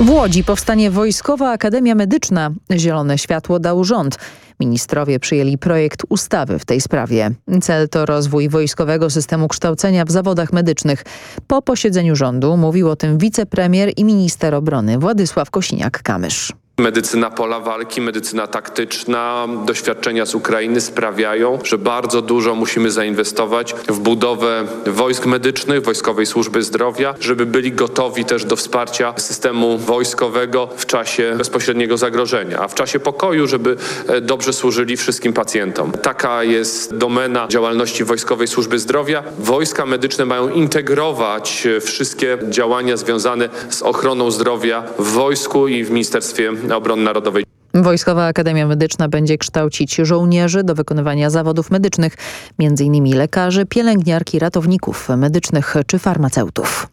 W Łodzi powstanie Wojskowa Akademia Medyczna. Zielone światło dał rząd. Ministrowie przyjęli projekt ustawy w tej sprawie. Cel to rozwój wojskowego systemu kształcenia w zawodach medycznych. Po posiedzeniu rządu mówił o tym wicepremier i minister obrony Władysław Kosiniak-Kamysz. Medycyna pola walki, medycyna taktyczna, doświadczenia z Ukrainy sprawiają, że bardzo dużo musimy zainwestować w budowę wojsk medycznych, Wojskowej Służby Zdrowia, żeby byli gotowi też do wsparcia systemu wojskowego w czasie bezpośredniego zagrożenia, a w czasie pokoju, żeby e, dobrze służyli wszystkim pacjentom. Taka jest domena działalności Wojskowej Służby Zdrowia. Wojska medyczne mają integrować e, wszystkie działania związane z ochroną zdrowia w wojsku i w Ministerstwie Obrony Narodowej. Wojskowa Akademia Medyczna będzie kształcić żołnierzy do wykonywania zawodów medycznych, m.in. lekarzy, pielęgniarki, ratowników medycznych czy farmaceutów.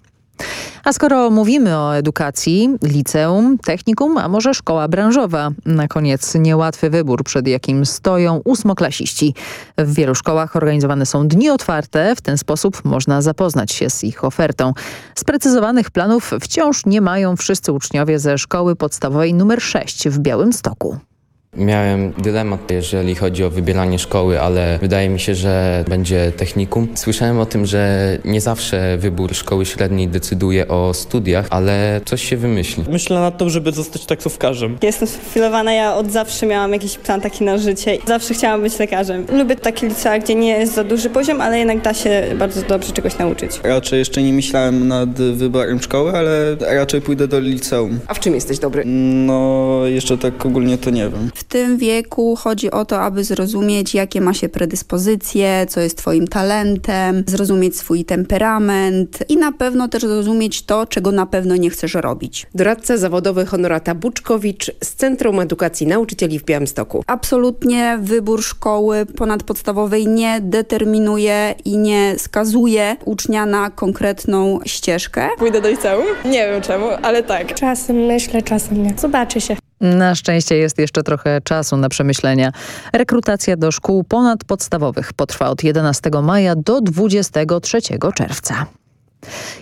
A skoro mówimy o edukacji, liceum, technikum, a może szkoła branżowa, na koniec niełatwy wybór, przed jakim stoją ósmoklasiści. W wielu szkołach organizowane są dni otwarte, w ten sposób można zapoznać się z ich ofertą. Sprecyzowanych planów wciąż nie mają wszyscy uczniowie ze szkoły podstawowej nr 6 w Białymstoku. Miałem dylemat, jeżeli chodzi o wybieranie szkoły, ale wydaje mi się, że będzie technikum. Słyszałem o tym, że nie zawsze wybór szkoły średniej decyduje o studiach, ale coś się wymyśli. Myślę nad tym, żeby zostać taksówkarzem. Jestem sprofilowana, ja od zawsze miałam jakiś plan taki na życie. Zawsze chciałam być lekarzem. Lubię takie licea, gdzie nie jest za duży poziom, ale jednak da się bardzo dobrze czegoś nauczyć. Raczej jeszcze nie myślałem nad wyborem szkoły, ale raczej pójdę do liceum. A w czym jesteś dobry? No, jeszcze tak ogólnie to nie wiem. W tym wieku chodzi o to, aby zrozumieć, jakie ma się predyspozycje, co jest twoim talentem, zrozumieć swój temperament i na pewno też zrozumieć to, czego na pewno nie chcesz robić. Doradca zawodowy Honorata Buczkowicz z Centrum Edukacji Nauczycieli w Białymstoku. Absolutnie wybór szkoły ponadpodstawowej nie determinuje i nie skazuje ucznia na konkretną ścieżkę. Pójdę do liceum? Nie wiem czemu, ale tak. Czasem myślę, czasem nie. Zobaczy się. Na szczęście jest jeszcze trochę czasu na przemyślenia. Rekrutacja do szkół ponadpodstawowych potrwa od 11 maja do 23 czerwca.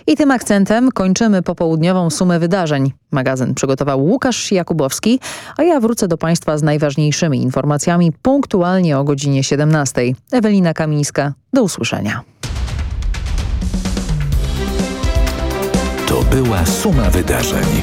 I tym akcentem kończymy popołudniową sumę wydarzeń. Magazyn przygotował Łukasz Jakubowski, a ja wrócę do Państwa z najważniejszymi informacjami punktualnie o godzinie 17. Ewelina Kamińska, do usłyszenia. To była suma wydarzeń.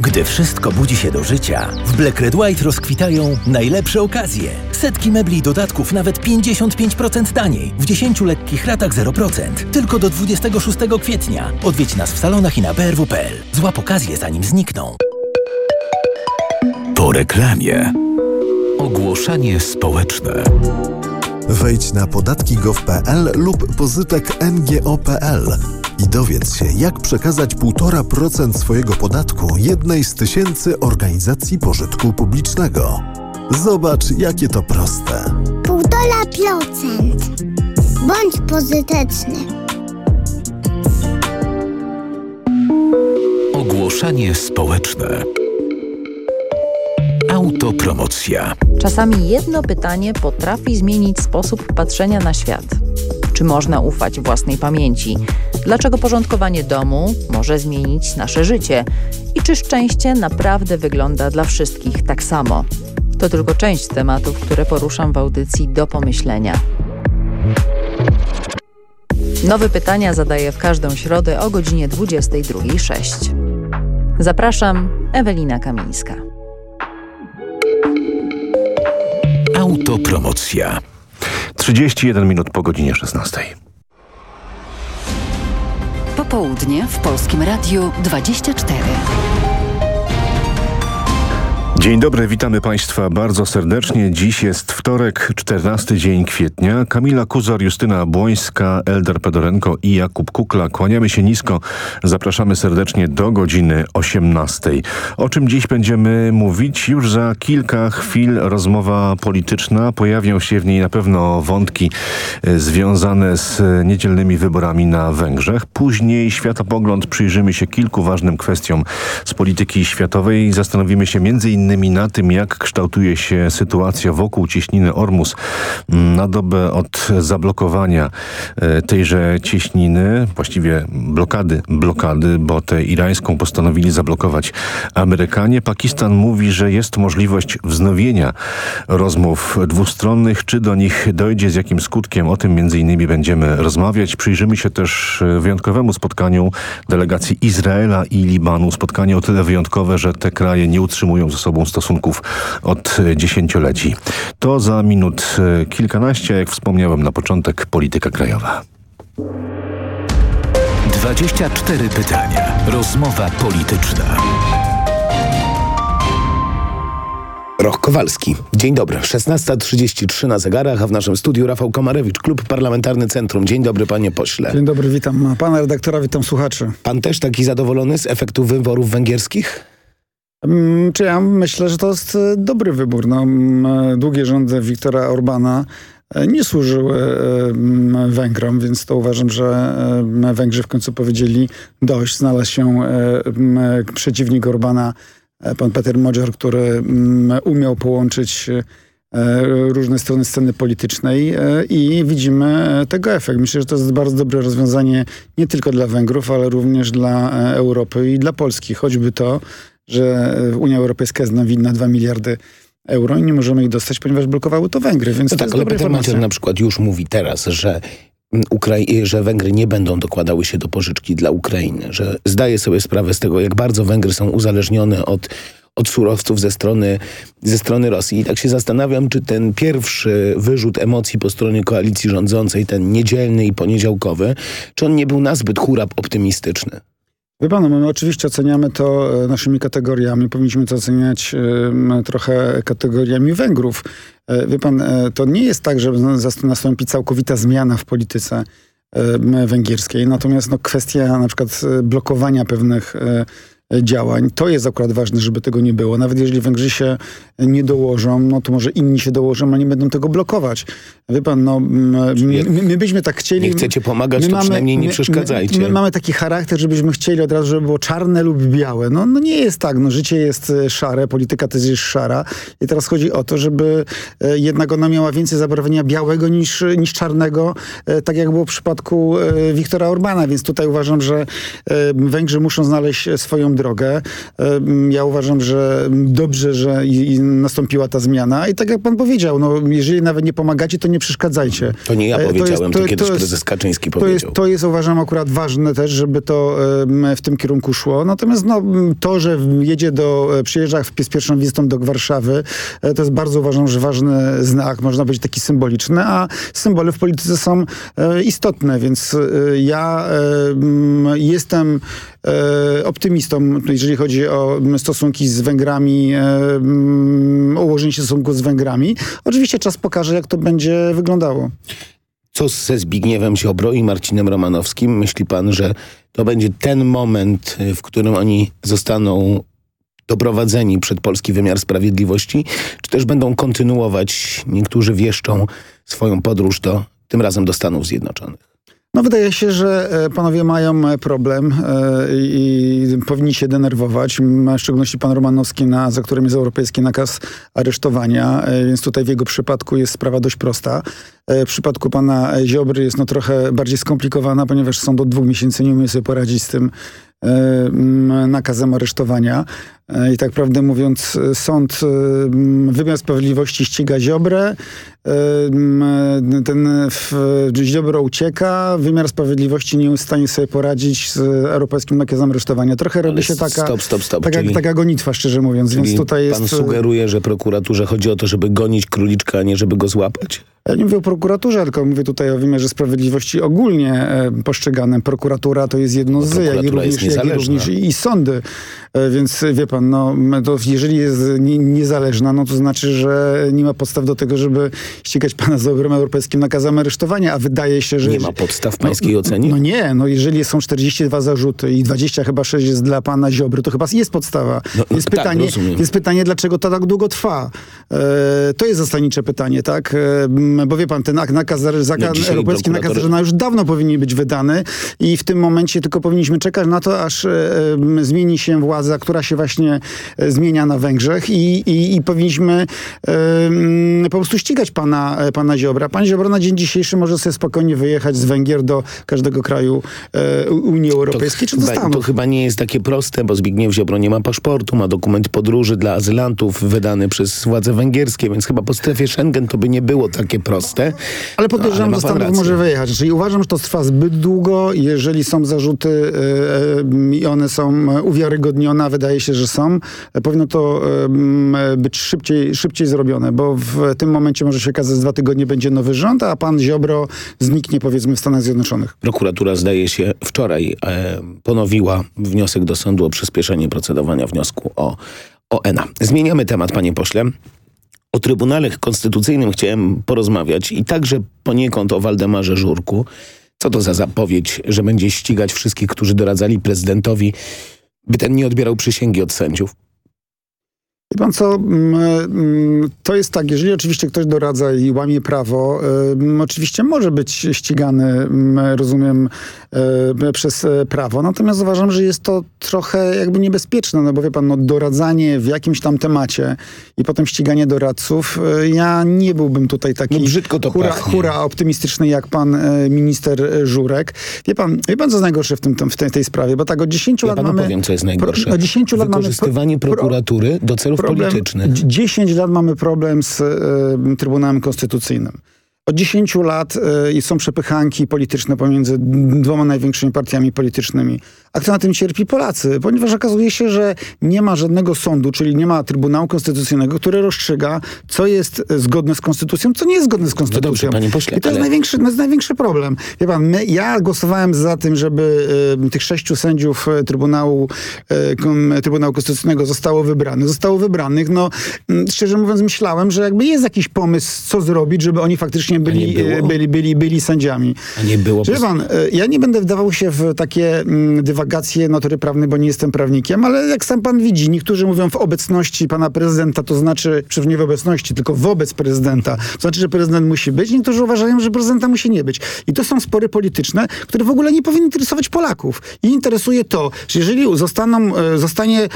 Gdy wszystko budzi się do życia, w Black Red White rozkwitają najlepsze okazje. Setki mebli i dodatków nawet 55% taniej. W 10 lekkich ratach 0%. Tylko do 26 kwietnia. Odwiedź nas w salonach i na brw.pl. Złap okazję zanim znikną. Po reklamie. Ogłoszenie społeczne. Wejdź na podatki.gov.pl lub pozytek ngo.pl i dowiedz się, jak przekazać 1,5% swojego podatku jednej z tysięcy organizacji pożytku publicznego. Zobacz, jakie to proste. 1,5%. Bądź pozytyczny. Ogłoszenie społeczne. Autopromocja. Czasami jedno pytanie potrafi zmienić sposób patrzenia na świat. Czy można ufać własnej pamięci? Dlaczego porządkowanie domu może zmienić nasze życie? I czy szczęście naprawdę wygląda dla wszystkich tak samo? To tylko część tematów, które poruszam w audycji do pomyślenia. Nowe pytania zadaję w każdą środę o godzinie 22.06. Zapraszam, Ewelina Kamińska. Autopromocja. 31 minut po godzinie 16. Popołudnie w Polskim Radiu 24. Dzień dobry, witamy Państwa bardzo serdecznie. Dziś jest wtorek, 14 dzień kwietnia. Kamila Kuzor, Justyna Błońska, Eldar Pedorenko i Jakub Kukla. Kłaniamy się nisko. Zapraszamy serdecznie do godziny 18. O czym dziś będziemy mówić? Już za kilka chwil rozmowa polityczna. Pojawią się w niej na pewno wątki e, związane z niedzielnymi wyborami na Węgrzech. Później światopogląd przyjrzymy się kilku ważnym kwestiom z polityki światowej. Zastanowimy się między innymi na tym, jak kształtuje się sytuacja wokół cieśniny Ormus na dobę od zablokowania e, tejże cieśniny, właściwie blokady, blokady, bo tę irańską postanowili zablokować Amerykanie. Pakistan mówi, że jest możliwość wznowienia rozmów dwustronnych. Czy do nich dojdzie, z jakim skutkiem? O tym innymi będziemy rozmawiać. Przyjrzymy się też e, wyjątkowemu spotkaniu delegacji Izraela i Libanu. Spotkanie o tyle wyjątkowe, że te kraje nie utrzymują ze sobą stosunków od dziesięcioleci. To za minut e, kilkanaście, jak wspomniałem na początek, polityka krajowa. 24 pytania. Rozmowa polityczna. Roch Kowalski. Dzień dobry. 16.33 na zegarach, a w naszym studiu Rafał Komarewicz, Klub Parlamentarny Centrum. Dzień dobry, panie pośle. Dzień dobry, witam pana redaktora, witam słuchaczy. Pan też taki zadowolony z efektów wyborów węgierskich? Mm, czy ja myślę, że to jest e, dobry wybór. No, mm, długie rządy Wiktora Orbana e, nie służyły e, mm, Węgrom, więc to uważam, że Węgrzy w końcu powiedzieli dość. Znalazł się przeciwnik Orbana, pan Peter Modzior, który umiał połączyć różne strony sceny politycznej i widzimy tego efekt. Myślę, że to jest bardzo dobre rozwiązanie nie tylko dla Węgrów, ale również dla Europy i dla Polski. Choćby to, że Unia Europejska jest nam winna 2 miliardy euro i nie możemy ich dostać, ponieważ blokowały to Węgry. Więc no to tak, ale Peter Macier na przykład już mówi teraz, że Ukrai że Węgry nie będą dokładały się do pożyczki dla Ukrainy, że zdaje sobie sprawę z tego, jak bardzo Węgry są uzależnione od, od surowców ze strony, ze strony Rosji. I tak się zastanawiam, czy ten pierwszy wyrzut emocji po stronie koalicji rządzącej, ten niedzielny i poniedziałkowy, czy on nie był nazbyt hurab optymistyczny? Wie pan, no my oczywiście oceniamy to e, naszymi kategoriami. Powinniśmy to oceniać trochę kategoriami Węgrów. E, Wie pan, e, to nie jest tak, że nastąpi całkowita zmiana w polityce węgierskiej. Natomiast no, kwestia na przykład blokowania pewnych działań. To jest akurat ważne, żeby tego nie było. Nawet jeżeli Węgrzy się nie dołożą, no to może inni się dołożą, a nie będą tego blokować. Wie pan, no my, my, my byśmy tak chcieli... Nie chcecie pomagać, my to przynajmniej nie my- przeszkadzajcie. My, my mamy taki charakter, żebyśmy chcieli od razu, żeby było czarne lub białe. No, no nie jest tak. No, życie jest e, szare, polityka też jest szara. I teraz chodzi o to, żeby e, jednak ona miała więcej zabarwienia białego niż, niż czarnego, e, tak jak było w przypadku Wiktora Orbana. Więc tutaj uważam, że Węgrzy muszą znaleźć swoją drogę. E, Ja uważam, że dobrze, że i, i nastąpiła ta zmiana. I tak jak pan powiedział, no, jeżeli nawet nie pomagacie, to nie przeszkadzajcie. To nie ja E, powiedziałem, to, kiedyś jest- prezes Kaczyński to powiedział. jest, to jest uważam akurat ważne też, żeby to w tym kierunku szło. Natomiast no, to, że jedzie do, e, przyjeżdża z pierwszą wizytą do Warszawy, e, to jest bardzo uważam, że ważny znak, można powiedzieć taki symboliczny, a symbole w polityce są istotne, więc ja jestem optymistą, jeżeli chodzi o m, stosunki z Węgrami, e, m, ułożenie się stosunków z Węgrami. Oczywiście czas pokaże, jak to będzie wyglądało. Co ze Zbigniewem Ziobro i Marcinem Romanowskim? Myśli pan, że to będzie ten moment, y, w którym oni zostaną doprowadzeni przed polski wymiar sprawiedliwości? Czy też będą kontynuować, niektórzy wieszczą, swoją podróż do, tym razem do Stanów Zjednoczonych? No wydaje się, że e, panowie mają e, problem e, i powinni się denerwować, w szczególności pan Romanowski, na, za którym jest europejski nakaz aresztowania, więc tutaj w jego przypadku jest sprawa dość prosta. W przypadku pana Ziobry jest no trochę bardziej skomplikowana, ponieważ sąd od dwóch miesięcy nie umie sobie poradzić z tym nakazem aresztowania. E, I tak prawdę mówiąc, e, sąd, e, wymiar sprawiedliwości ściga Ziobrę, e, ten w, Ziobro ucieka, wymiar sprawiedliwości nie jest w stanie sobie poradzić z europejskim nakazem aresztowania. Trochę robi się taka, stop, stop, stop, taka, czyli- taka gonitwa, szczerze mówiąc, więc tutaj jest... pan sugeruje, że prokuraturze chodzi o to, żeby gonić króliczka, a nie żeby go złapać? Ja nie mówię o prokuraturze, tylko mówię tutaj o wymiarze sprawiedliwości ogólnie e, postrzeganym. Prokuratura to jest jedno z, jak prokuratura jest również, jak i, niezależna. również i, i sądy. E, więc wie pan, no, to jeżeli jest nie, niezależna, no to znaczy, że nie ma podstaw do tego, żeby ścigać pana z dobrym europejskim nakazem aresztowania, a wydaje się, że... Nie ma podstaw w pańskiej ocenie? No nie, no jeżeli są 42 zarzuty i 20 chyba 6 jest dla pana Ziobry, to chyba jest podstawa. No, no jest, tak, pytanie, rozumiem. jest pytanie, dlaczego to tak długo trwa. E, to jest zasadnicze pytanie, tak? E, bo wie pan, ten ak- nakaz, zaka, No europejski nakaz aresztowania już dawno powinien być wydany i w tym momencie tylko powinniśmy czekać na to, aż e, zmieni się władza, która się właśnie e, zmienia na Węgrzech i, i, i powinniśmy m, po prostu ścigać pana, e, pana Ziobra. Pan Ziobro na dzień dzisiejszy może sobie spokojnie wyjechać z Węgier do każdego kraju e, Unii Europejskiej czy do Chyba, to chyba nie jest takie proste, bo Zbigniew Ziobro nie ma paszportu, ma dokument podróży dla azylantów wydany przez władze węgierskie, więc chyba po strefie Schengen to by nie było takie proste. Ale podejrzewam, No, że Stanów rację. może wyjechać. Czyli uważam, że to trwa zbyt długo. Jeżeli są zarzuty i one są e, a wydaje się, że są, e, powinno to e, być szybciej, szybciej zrobione, bo w tym momencie może się okazać, że dwa tygodnie będzie nowy rząd, a pan Ziobro zniknie powiedzmy w Stanach Zjednoczonych. Prokuratura zdaje się wczoraj e, ponowiła wniosek do sądu o przyspieszenie procedowania wniosku o ONA. Zmieniamy temat, panie pośle. O Trybunale Konstytucyjnym chciałem porozmawiać i także poniekąd o Waldemarze Żurku. Co to za zapowiedź, że będzie ścigać wszystkich, którzy doradzali prezydentowi, by ten nie odbierał przysięgi od sędziów? Wie pan co, mm, mm, to jest tak, jeżeli oczywiście ktoś doradza i łamie prawo, mm, oczywiście może być ścigany, rozumiem, e, przez e, prawo, natomiast uważam, że jest to trochę jakby niebezpieczne, no bo wie pan, no doradzanie w jakimś tam temacie i potem ściganie doradców, e, ja nie byłbym tutaj taki No brzydko to hura, hura optymistyczny jak pan minister Żurek. Wie pan, wie pan co jest najgorsze w, tym, w tej, tej sprawie, bo tak od 10 Ja lat panu mamy... powiem, co jest najgorsze. Pro, od 10 lat mamy... Wykorzystywanie prokuratury do celów problem, politycznych. 10 lat mamy problem z e, Trybunałem Konstytucyjnym. Od 10 lat i są przepychanki polityczne pomiędzy dwoma największymi partiami politycznymi. A kto na tym cierpi? Polacy. Ponieważ okazuje się, że nie ma żadnego sądu, czyli nie ma Trybunału Konstytucyjnego, który rozstrzyga, co jest zgodne z konstytucją, co nie jest zgodne z konstytucją. No dobrze, panie pośle, I to ale... jest największy, to jest największy problem. Wie pan, my, ja głosowałem za tym, żeby y, tych sześciu sędziów Trybunału, y, Trybunału Konstytucyjnego zostało wybranych. Zostało wybranych. No, y, szczerze mówiąc, myślałem, że jakby jest jakiś pomysł, co zrobić, żeby oni faktycznie byli, byli, byli, byli sędziami. A nie było. Wie pan, ja nie będę wdawał się w takie mm, dywagacje natury prawnej, bo nie jestem prawnikiem, ale jak sam pan widzi, niektórzy mówią w obecności pana prezydenta, to znaczy, czy nie w obecności, tylko wobec prezydenta, to znaczy, że prezydent musi być. Niektórzy uważają, że prezydenta musi nie być. I to są spory polityczne, które w ogóle nie powinny interesować Polaków. I interesuje to, że jeżeli zostaną, zostanie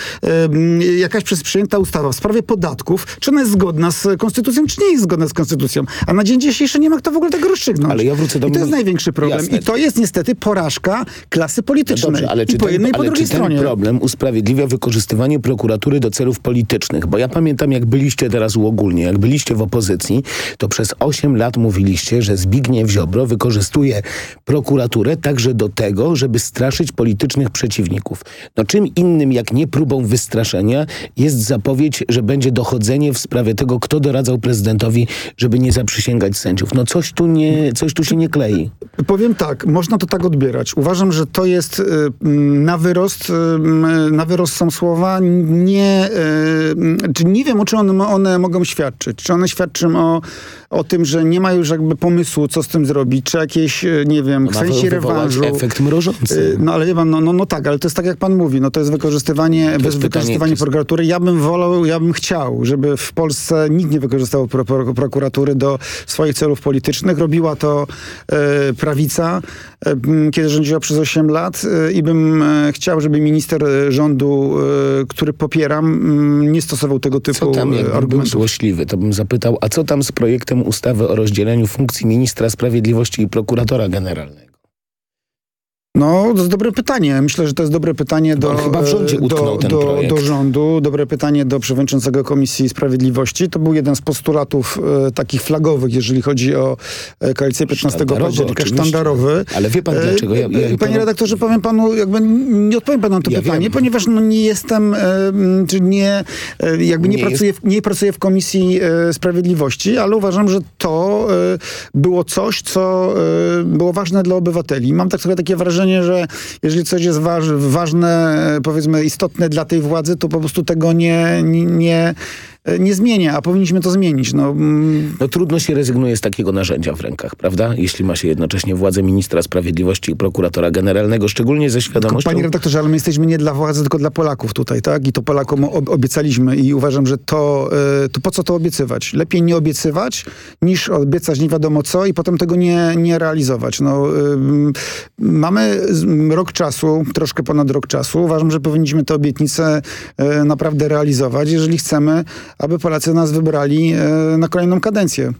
jakaś przez przyjęta ustawa w sprawie podatków, czy ona jest zgodna z konstytucją, czy nie jest zgodna z konstytucją. A na dzień dzisiejszy nie ma kto w ogóle tego rozstrzygnąć. Ale ja wrócę do I to jest największy problem. Jasne. I to jest niestety porażka klasy politycznej. No dobrze, ale I czy po ten, jednej i po drugiej czy ten stronie. problem usprawiedliwia wykorzystywanie prokuratury do celów politycznych? Bo ja pamiętam, jak byliście teraz uogólnie, jak byliście w opozycji, to przez 8 lat mówiliście, że Zbigniew Ziobro wykorzystuje prokuraturę także do tego, żeby straszyć politycznych przeciwników. No czym innym, jak nie próbą wystraszenia, jest zapowiedź, że będzie dochodzenie w sprawie tego, kto doradzał prezydentowi, żeby nie zaprzysięgać sędziów. No coś tu, nie, coś tu się nie klei. Powiem tak, można to tak odbierać. Uważam, że to jest y, na wyrost, y, na wyrost są słowa, nie, y, czy nie wiem, o czym one, one mogą świadczyć. Czy one świadczą o, o tym, że nie ma już jakby pomysłu, co z tym zrobić, czy jakieś, nie wiem, chęci rewanżu. efekt mrożący. No ale wie pan, no, no, no tak, ale to jest tak, jak pan mówi, no to jest wykorzystywanie, To jest wykorzystywanie jest- prokuratury. Ja bym wolał, ja bym chciał, żeby w Polsce nikt nie wykorzystywał pro, pro, prokuratury do swoich celów politycznych. Robiła to e, prawica, e, kiedy rządziła przez 8 lat e, i bym e, chciał, żeby minister e, rządu, e, który popieram, m, nie stosował tego typu Co tam, jakbym był argumentów. złośliwy, to bym zapytał, a co tam z projektem ustawy o rozdzieleniu funkcji ministra sprawiedliwości i prokuratora generalnego? No, to jest dobre pytanie. Myślę, że to jest dobre pytanie do, chyba w rządzie e, do, ten do, projekt. do rządu, dobre pytanie do przewodniczącego Komisji Sprawiedliwości. To był jeden z postulatów e, takich flagowych, jeżeli chodzi o e, koalicję 15 Sztandarowy, października, sztandarowy. Ale wie pan E, dlaczego? Ja, ja, Panie panu- redaktorze, powiem panu, jakby nie odpowiem panu na to Ja pytanie, wiem. ponieważ no, nie jestem, e, czy nie, e, jakby nie, Nie pracuję, w, nie pracuję w Komisji e, Sprawiedliwości, ale uważam, że to e, było coś, co e, było ważne dla obywateli. Mam tak sobie takie wrażenie, że jeżeli coś jest waż, ważne, e, powiedzmy istotne dla tej władzy, to po prostu tego nie, nie, nie, e, nie zmienia, a powinniśmy to zmienić. No, mm, No trudno się rezygnuje z takiego narzędzia w rękach, prawda? Jeśli ma się jednocześnie władzę ministra sprawiedliwości i prokuratora generalnego, szczególnie ze świadomością... Panie redaktorze, ale my jesteśmy nie dla władzy, tylko dla Polaków tutaj, tak? I to Polakom ob obiecaliśmy i uważam, że to, y, to po co to obiecywać? Lepiej nie obiecywać, niż obiecać nie wiadomo co i potem tego nie, nie realizować. No, mamy rok czasu, troszkę ponad rok czasu. Uważam, że powinniśmy te obietnice y, naprawdę realizować, jeżeli chcemy, aby Polacy nas wybrali y, na kolejną kadencję.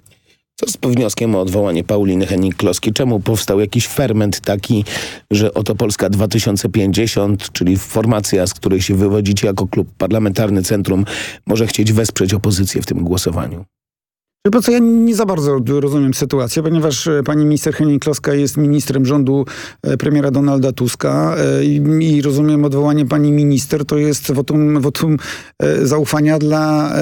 Co z wnioskiem o odwołanie Pauliny Henning-Kloski? Czemu powstał jakiś ferment taki, że oto Polska 2050, czyli formacja, z której się wywodzicie jako klub parlamentarny Centrum, może chcieć wesprzeć opozycję w tym głosowaniu? Wie pan co, ja nie za bardzo rozumiem sytuację, ponieważ e, pani minister Henning-Kloska jest ministrem rządu e, premiera Donalda Tuska e, i, rozumiem odwołanie pani minister to jest wotum, wotum zaufania dla,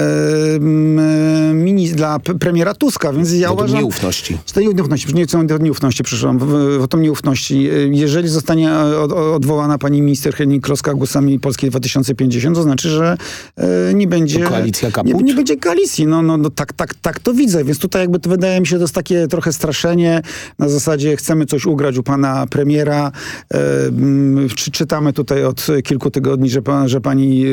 dla premiera Tuska, więc ja Wotum uważam... nieufności. Z tej nieufności, nie co do nieufności, przepraszam, wotum nieufności. Jeżeli zostanie od, odwołana pani minister Henning-Kloska głosami Polski 2050, to znaczy, że nie będzie... Koalicja nie, kaput? nie będzie koalicji. No, no, no tak, tak, tak to widzę, więc tutaj jakby to wydaje mi się, to jest takie trochę straszenie. Na zasadzie chcemy coś ugrać u pana premiera. E, mm, czy, czytamy tutaj od kilku tygodni, że, pan, że pani,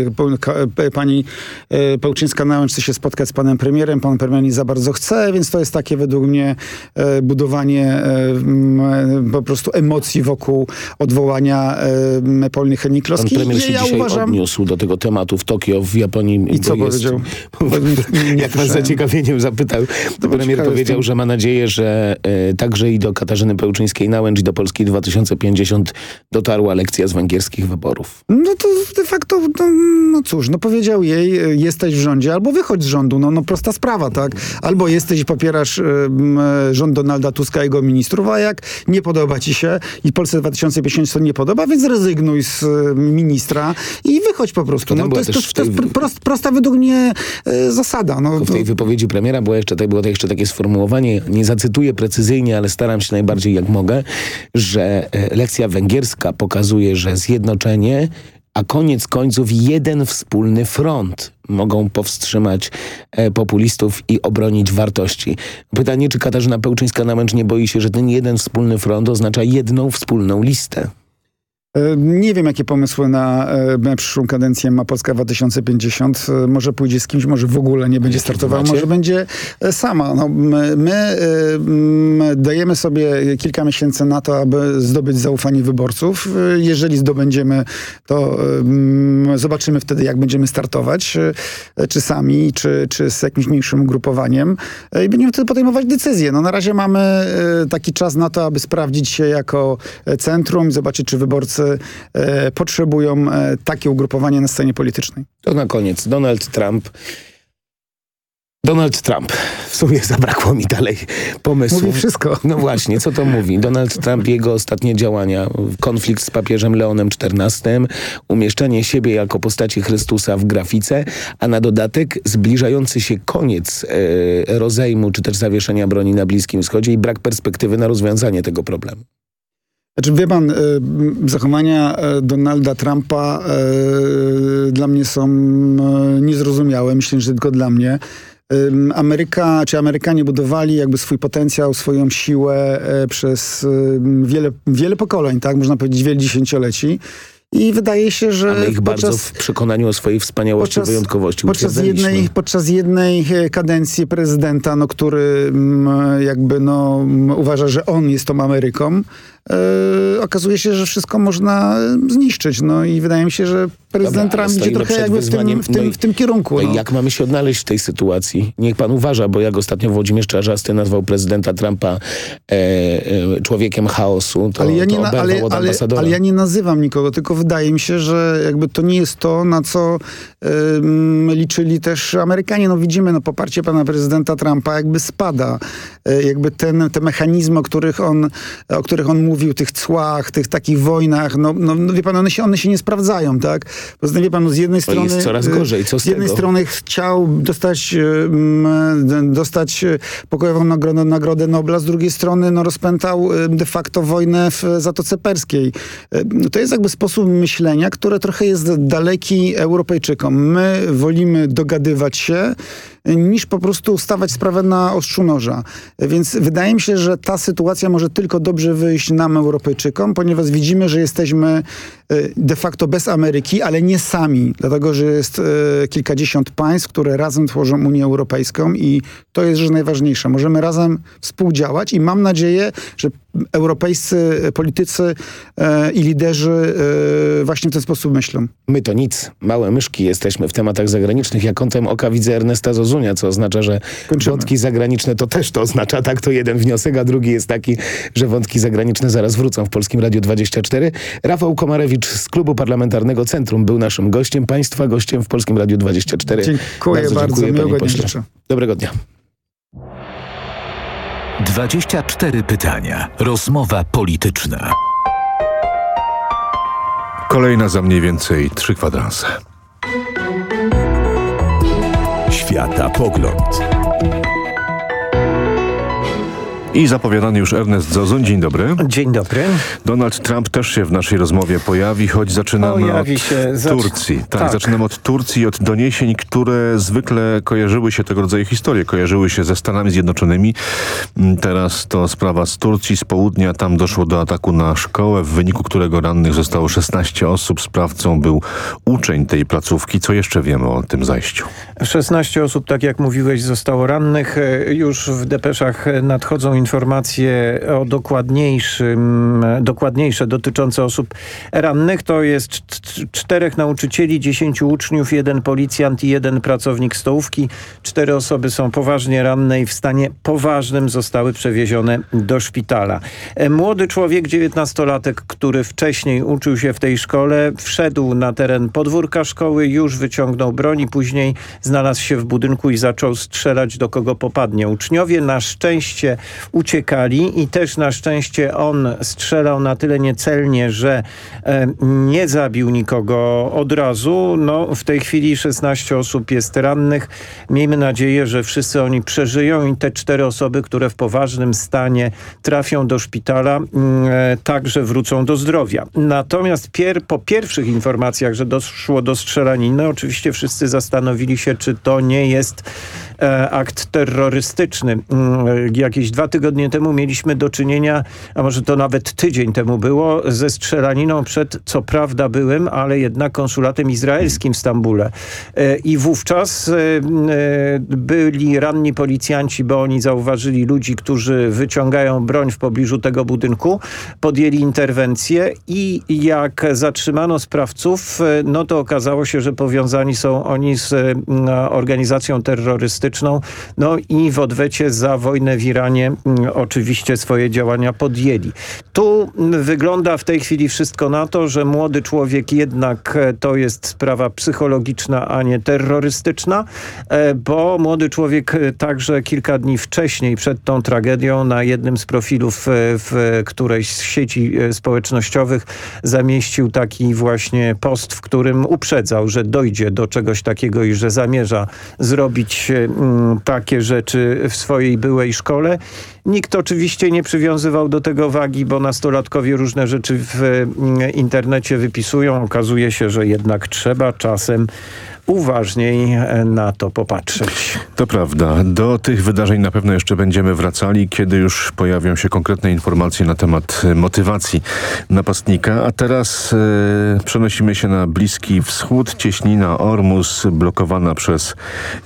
e, pani e, Pełczyńska-Nałęcz chce się spotkać z panem premierem. Pan premier nie za bardzo chce, więc to jest takie według mnie e, budowanie e, mm, po prostu emocji wokół odwołania e, Pauliny Pan Henning-Kloskiej. premier się ja dzisiaj uważam, odniósł do tego tematu w Tokio, w Japonii. I co jest- powiedział? Jak was słyszałem. zaciekawieniem zapytał, zapytał. To premier powiedział, że ma nadzieję, że e, także i do Katarzyny Pełczyńskiej-Nałęcz i do Polski 2050 dotarła lekcja z węgierskich wyborów. No to de facto, no, no cóż, no powiedział jej, e, jesteś w rządzie, albo wychodź z rządu, no, no prosta sprawa, tak? Albo jesteś i popierasz y, y, rząd Donalda Tuska i jego ministrów, a jak nie podoba ci się i Polsce 2050 to nie podoba, więc rezygnuj z y, ministra i wychodź po prostu. No, to, jest, to, to jest prost, prosta według mnie y, zasada. No, w tej wypowiedzi premiera było jeszcze, było to jeszcze takie sformułowanie, nie zacytuję precyzyjnie, ale staram się najbardziej jak mogę, że lekcja węgierska pokazuje, że zjednoczenie a koniec końców jeden wspólny front mogą powstrzymać e, populistów i obronić wartości. Pytanie, czy Katarzyna Pełczyńska-Namęcz nie boi się, że ten jeden wspólny front oznacza jedną wspólną listę? E, nie wiem, jakie pomysły na, e, na przyszłą kadencję ma Polska 2050. E, może pójdzie z kimś, może w ogóle nie będzie startowała, może będzie sama. No, my, my, my dajemy sobie kilka miesięcy na to, aby zdobyć zaufanie wyborców. Jeżeli zdobędziemy, to zobaczymy wtedy, jak będziemy startować. Czy sami, czy, czy z jakimś mniejszym ugrupowaniem. I będziemy wtedy podejmować decyzje. No, na razie mamy taki czas na to, aby sprawdzić się jako centrum, zobaczyć, czy wyborcy potrzebują e, takie ugrupowanie na scenie politycznej. To na koniec. Donald Trump Donald Trump. W sumie zabrakło mi dalej pomysłu. Mówi wszystko. No właśnie, co to mówi? Donald Trump, jego ostatnie działania, konflikt z papieżem Leonem XIV, umieszczenie siebie jako postaci Chrystusa w grafice, a na dodatek zbliżający się koniec e, rozejmu czy też zawieszenia broni na Bliskim Wschodzie i brak perspektywy na rozwiązanie tego problemu. Znaczy, wie pan, y, zachowania y, Donalda Trumpa y, dla mnie są niezrozumiałe. Myślę, że tylko dla mnie. Ameryka, czy Amerykanie budowali jakby swój potencjał, swoją siłę przez wiele, wiele pokoleń, tak? Można powiedzieć wiele dziesięcioleci. I wydaje się, że... Mamy ich podczas, bardzo w przekonaniu o swojej wspaniałości, podczas, wyjątkowości podczas jednej, podczas jednej e, kadencji prezydenta, no, który jakby no, uważa, że on jest tą Ameryką, e, okazuje się, że wszystko można zniszczyć. No i wydaje mi się, że prezydent Trump idzie trochę jakby w tym, w tym, no w tym kierunku. No. no. jak mamy się odnaleźć w tej sytuacji? Niech pan uważa, bo jak ostatnio Włodzimierz Czarzasty nazwał prezydenta Trumpa e, e, człowiekiem chaosu, to, ale ja nie, ale, ale, ale, ja nie nazywam nikogo, tylko wydaje mi się, że jakby to nie jest to, na co y, liczyli też Amerykanie. No widzimy, no poparcie pana prezydenta Trumpa jakby spada. Y, jakby ten, te mechanizmy, o których on, o których on mówił, tych cłach, tych takich wojnach, no, no, no wie pan, one się, one się nie sprawdzają, tak? Poza tym, wie pan, no z jednej to strony... jest coraz gorzej, co z, z jednej tego? strony chciał dostać, dostać pokojową nagrodę, nagrodę Nobla, z drugiej strony no, rozpętał de facto wojnę w Zatoce Perskiej. To jest jakby sposób myślenia, które trochę jest daleki Europejczykom. My wolimy dogadywać się, niż po prostu stawać sprawę na ostrzu noża. Więc wydaje mi się, że ta sytuacja może tylko dobrze wyjść nam, Europejczykom, ponieważ widzimy, że jesteśmy de facto bez Ameryki, ale nie sami, dlatego że jest e, kilkadziesiąt państw, które razem tworzą Unię Europejską i to jest rzecz najważniejsza. Możemy razem współdziałać i mam nadzieję, że europejscy politycy e, i liderzy właśnie w ten sposób myślą. My to nic, małe myszki jesteśmy w tematach zagranicznych. Ja kątem oka widzę Ernesta Zozunia, co oznacza, że Kończymy. wątki zagraniczne to też to oznacza. Tak, to jeden wniosek, a drugi jest taki, że wątki zagraniczne zaraz wrócą w Polskim Radiu 24. Rafał Z Klubu Parlamentarnego Centrum był naszym gościem, państwa gościem w Polskim Radiu 24. Dziękuję bardzo, bardzo dziękuję, panie pośle. Dobrego dnia. 24 pytania. Rozmowa polityczna. Kolejna za mniej więcej trzy kwadranse. Świata Pogląd. I zapowiadany już Ernest Zozuń. Dzień dobry. Dzień dobry. Donald Trump też się w naszej rozmowie pojawi, choć zaczynamy pojawi od się, Turcji. Tak, tak, zaczynamy od Turcji, od doniesień, które zwykle kojarzyły się tego rodzaju historie. Kojarzyły się ze Stanami Zjednoczonymi. Mm, teraz to sprawa z Turcji, z południa. Tam doszło do ataku na szkołę, w wyniku którego rannych zostało 16 osób. Sprawcą był uczeń tej placówki. Co jeszcze wiemy o tym zajściu? 16 osób, tak jak mówiłeś, zostało rannych. Już w depeszach nadchodzą informacje o dokładniejszym, dokładniejsze dotyczące osób rannych. To jest czterech nauczycieli, dziesięciu uczniów, jeden policjant i jeden pracownik stołówki. Cztery osoby są poważnie ranne i w stanie poważnym zostały przewiezione do szpitala. E, młody człowiek, dziewiętnastolatek, który wcześniej uczył się w tej szkole, wszedł na teren podwórka szkoły, już wyciągnął broń i później znalazł się w budynku i zaczął strzelać do kogo popadnie. Uczniowie na szczęście uciekali i też na szczęście on strzelał na tyle niecelnie, że e, nie zabił nikogo od razu. No, w tej chwili 16 osób jest rannych. Miejmy nadzieję, że wszyscy oni przeżyją i te cztery osoby, które w poważnym stanie trafią do szpitala, mm, e, także wrócą do zdrowia. Natomiast pier po pierwszych informacjach, że doszło do strzelaniny, oczywiście wszyscy zastanowili się, czy to nie jest e, akt terrorystyczny. Mm, jakieś dwa tygodnie temu mieliśmy do czynienia, a może to nawet tydzień temu było, ze strzelaniną przed, co prawda byłym, ale jednak konsulatem izraelskim w Stambule. E, I wówczas e, e, byli ranni policjanci, bo oni zauważyli ludzi, którzy wyciągają broń w pobliżu tego budynku, podjęli interwencję i jak zatrzymano sprawców, no to okazało się, że powiązani są oni z organizacją terrorystyczną, no i w odwecie za wojnę w Iranie oczywiście swoje działania podjęli. Tu wygląda w tej chwili wszystko na to, że młody człowiek jednak e, to jest sprawa psychologiczna, a nie terrorystyczna, bo młody człowiek także kilka dni wcześniej, przed tą tragedią, na jednym z profilów w którejś z sieci społecznościowych zamieścił taki właśnie post, w którym uprzedzał, że dojdzie do czegoś takiego i że zamierza zrobić takie rzeczy w swojej byłej szkole. Nikt oczywiście nie przywiązywał do tego wagi, bo nastolatkowie różne rzeczy w mm, internecie wypisują. Okazuje się, że jednak trzeba czasem uważniej na to popatrzeć. To prawda. Do tych wydarzeń na pewno jeszcze będziemy wracali, kiedy już pojawią się konkretne informacje na temat motywacji napastnika. A teraz e, przenosimy się na Bliski Wschód. Cieśnina Ormus blokowana przez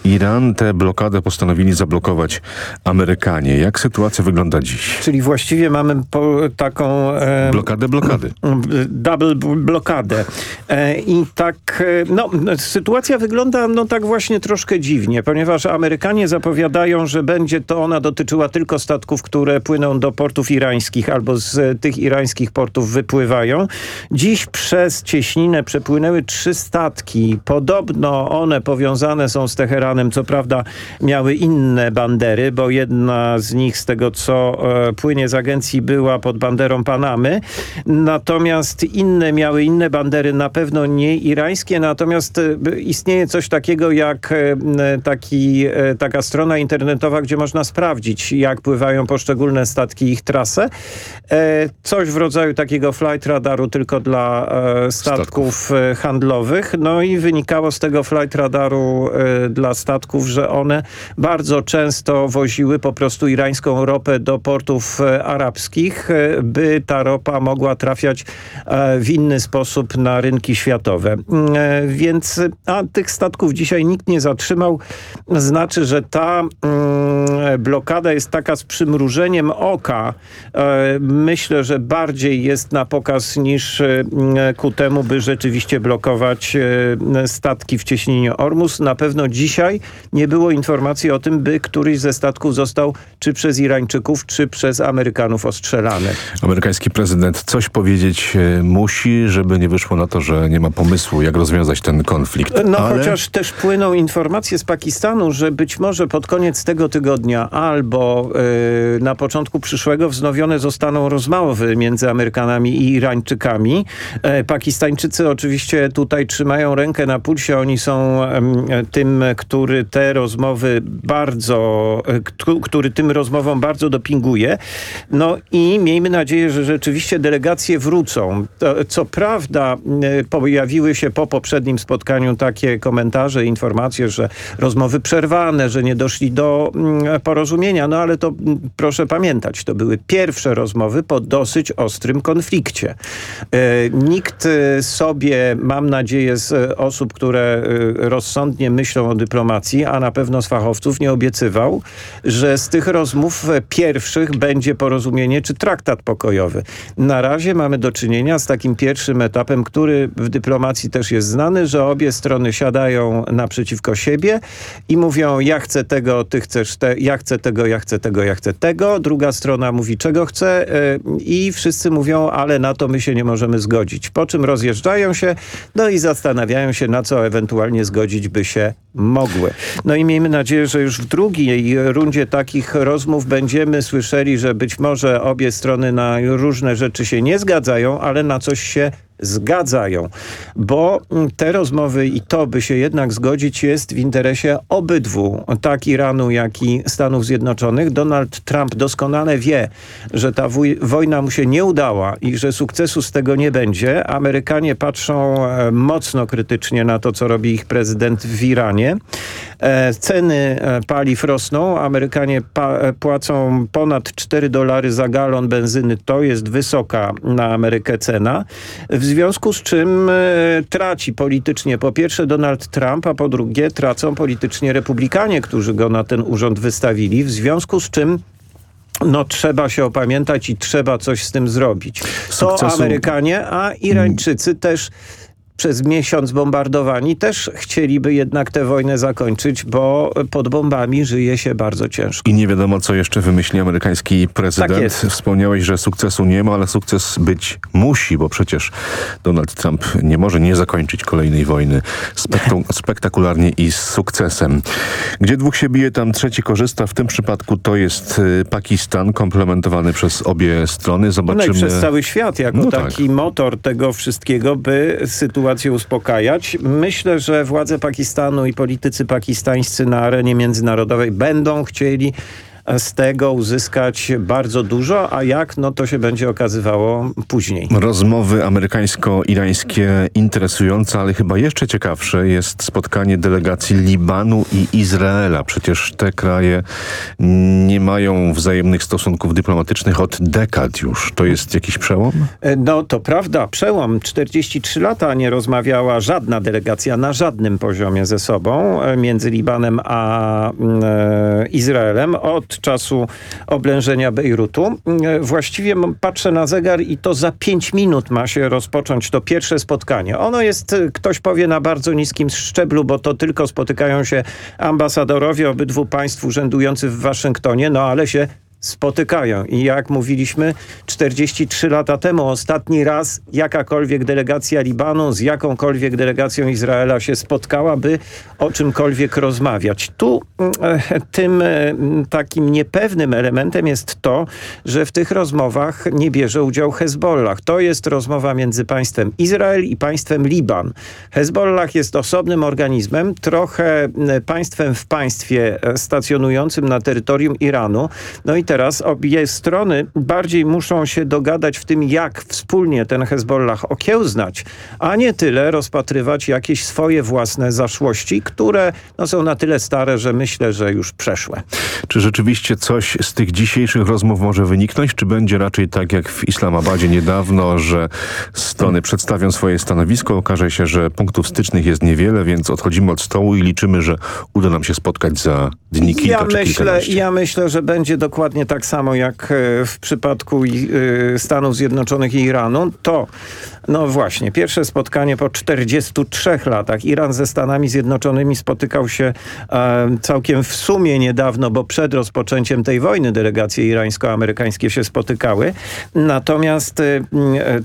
Iran. Tę blokadę postanowili zablokować Amerykanie. Jak sytuacja wygląda dziś? Czyli właściwie mamy taką... E, blokadę blokady. Double blokadę. E, I tak, e, no, sytuacja sytuacja wygląda no tak właśnie troszkę dziwnie, ponieważ Amerykanie zapowiadają, że będzie to ona dotyczyła tylko statków, które płyną do portów irańskich albo z tych irańskich portów wypływają. Dziś przez Cieśninę przepłynęły trzy statki. Podobno one powiązane są z Teheranem. Co prawda miały inne bandery, bo jedna z nich z tego co e, płynie z agencji była pod banderą Panamy. Natomiast inne miały inne bandery, na pewno nie irańskie. Natomiast e, istnieje coś takiego jak e, taki, e, taka strona internetowa, gdzie można sprawdzić, jak pływają poszczególne statki i ich trasę. E, coś w rodzaju takiego flight radaru tylko dla statków handlowych. No i wynikało z tego flight radaru dla statków, że one bardzo często woziły po prostu irańską ropę do portów arabskich, by ta ropa mogła trafiać w inny sposób na rynki światowe. Więc a tych statków dzisiaj nikt nie zatrzymał, znaczy, że ta mm, blokada jest taka z przymrużeniem oka. E, myślę, że bardziej jest na pokaz niż e, ku temu, by rzeczywiście blokować e, statki w cieśninie Ormus. Na pewno dzisiaj nie było informacji o tym, by któryś ze statków został czy przez Irańczyków, czy przez Amerykanów ostrzelany. Amerykański prezydent coś powiedzieć musi, żeby nie wyszło na to, że nie ma pomysłu, jak rozwiązać ten konflikt. No ale... chociaż też płyną informacje z Pakistanu, że być może pod koniec tego tygodnia albo yy, na początku przyszłego wznowione zostaną rozmowy między Amerykanami i Irańczykami. Yy, Pakistańczycy oczywiście tutaj trzymają rękę na pulsie. Oni są yy, tym, który te rozmowy bardzo, e, który tym rozmowom bardzo dopinguje. No i miejmy nadzieję, że rzeczywiście delegacje wrócą. Co prawda pojawiły się po poprzednim spotkaniu takie komentarze, informacje, że rozmowy przerwane, że nie doszli do mm, porozumienia. No ale to proszę pamiętać, to były pierwsze rozmowy po dosyć ostrym konflikcie. E, nikt e, sobie, mam nadzieję, z e, osób, które rozsądnie myślą o dyplomacji, a na pewno z fachowców, nie obiecywał, że z tych rozmów pierwszych będzie porozumienie czy traktat pokojowy. Na razie mamy do czynienia z takim pierwszym etapem, który w dyplomacji też jest znany, że obie strony siadają naprzeciwko siebie i mówią ja chcę tego, ty chcesz te, ja chcę tego, ja chcę tego, ja chcę tego. Druga strona mówi czego chce e, i wszyscy mówią, ale na to my się nie możemy zgodzić. Po czym rozjeżdżają się, no i zastanawiają się, na co ewentualnie zgodzić by się mogły. No i miejmy nadzieję, że już w drugiej rundzie takich rozmów będziemy słyszeli, że być może obie strony na różne rzeczy się nie zgadzają, ale na coś się zgadzają, bo te rozmowy i to, by się jednak zgodzić, jest w interesie obydwu, tak Iranu, jak i Stanów Zjednoczonych. Donald Trump doskonale wie, że ta wojna mu się nie udała i że sukcesu z tego nie będzie. Amerykanie patrzą e, mocno krytycznie na to, co robi ich prezydent w Iranie. E, ceny e, paliw rosną. Amerykanie płacą ponad 4 dolary za galon benzyny. To jest wysoka na Amerykę cena. W związku z czym e, traci politycznie po pierwsze Donald Trump, a po drugie tracą politycznie republikanie, którzy go na ten urząd wystawili. W związku z czym no trzeba się opamiętać i trzeba coś z tym zrobić. To Amerykanie, a Irańczycy też przez miesiąc bombardowani też chcieliby jednak tę wojnę zakończyć, bo pod bombami żyje się bardzo ciężko. I nie wiadomo, co jeszcze wymyśli amerykański prezydent. Tak jest. Wspomniałeś, że sukcesu nie ma, ale sukces być musi, bo przecież Donald Trump nie może nie zakończyć kolejnej wojny spektakularnie i z sukcesem. Gdzie dwóch się bije, tam trzeci korzysta. W tym przypadku to jest y, Pakistan, komplementowany przez obie strony. Zobaczymy... No i przez cały świat, jako No taki tak. motor tego wszystkiego, by sytuację uspokajać. Myślę, że władze Pakistanu i politycy pakistańscy na arenie międzynarodowej będą chcieli z tego uzyskać bardzo dużo, a jak, no to się będzie okazywało później. Rozmowy amerykańsko-irańskie interesujące, ale chyba jeszcze ciekawsze jest spotkanie delegacji Libanu i Izraela. Przecież te kraje nie mają wzajemnych stosunków dyplomatycznych od dekad już. To jest jakiś przełom? E, No to prawda, przełom. 43 lata nie rozmawiała żadna delegacja na żadnym poziomie ze sobą e, między Libanem a mm, e, Izraelem od czasu oblężenia Bejrutu. E, Właściwie patrzę na zegar i to za 5 minut ma się rozpocząć to pierwsze spotkanie. Ono jest, e, ktoś powie, na bardzo niskim szczeblu, bo to tylko spotykają się ambasadorowie obydwu państw urzędujący w Waszyngtonie, no ale się spotykają. I jak mówiliśmy 43 lata temu, ostatni raz jakakolwiek delegacja Libanu z jakąkolwiek delegacją Izraela się spotkała, by o czymkolwiek rozmawiać. Tu e, tym e, takim niepewnym elementem jest to, że w tych rozmowach nie bierze udział Hezbollah. To jest rozmowa między państwem Izrael i państwem Liban. Hezbollah jest osobnym organizmem, trochę m, państwem w państwie e, stacjonującym na terytorium Iranu. No i teraz. Obie strony bardziej muszą się dogadać w tym, jak wspólnie ten Hezbollah okiełznać, a nie tyle rozpatrywać jakieś swoje własne zaszłości, które no, są na tyle stare, że myślę, że już przeszłe. Czy rzeczywiście coś z tych dzisiejszych rozmów może wyniknąć, czy będzie raczej tak jak w Islamabadzie niedawno, że strony przedstawią swoje stanowisko, okaże się, że punktów stycznych jest niewiele, więc odchodzimy od stołu i liczymy, że uda nam się spotkać za dni kilka Ja czy myślę, ja myślę, że będzie dokładnie tak samo jak e, w przypadku e, Stanów Zjednoczonych i Iranu. To, no właśnie, pierwsze spotkanie po 43 latach. Iran ze Stanami Zjednoczonymi spotykał się e, całkiem w sumie niedawno, bo przed rozpoczęciem tej wojny delegacje irańsko-amerykańskie się spotykały. Natomiast e, e,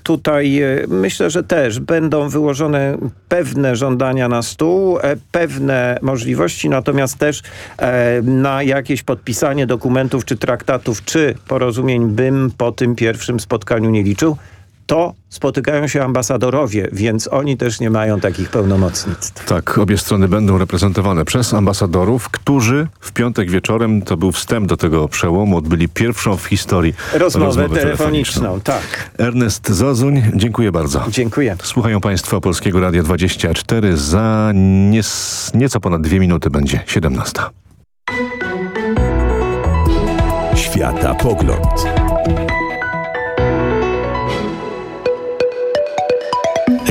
tutaj e, myślę, że też będą wyłożone pewne żądania na stół, e, pewne możliwości, natomiast też e, na jakieś podpisanie dokumentów czy traktatów, czy porozumień bym po tym pierwszym spotkaniu nie liczył. To spotykają się ambasadorowie, więc oni też nie mają takich pełnomocnictw. Tak, obie strony będą reprezentowane przez ambasadorów, którzy w piątek wieczorem, to był wstęp do tego przełomu, odbyli pierwszą w historii Rozmowę telefoniczną, tak. Ernest Zozuń, dziękuję bardzo. Dziękuję. Słuchają Państwo Polskiego Radia 24. Za nies, nieco ponad dwie minuty będzie 17. Światapogląd.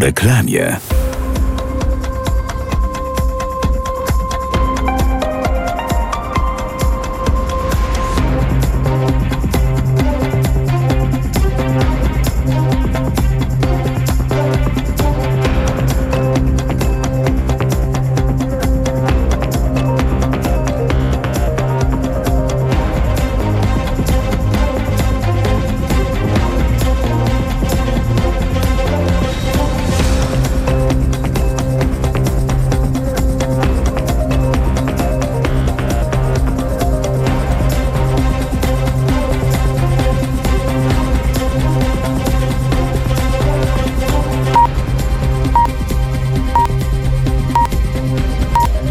Reklamie.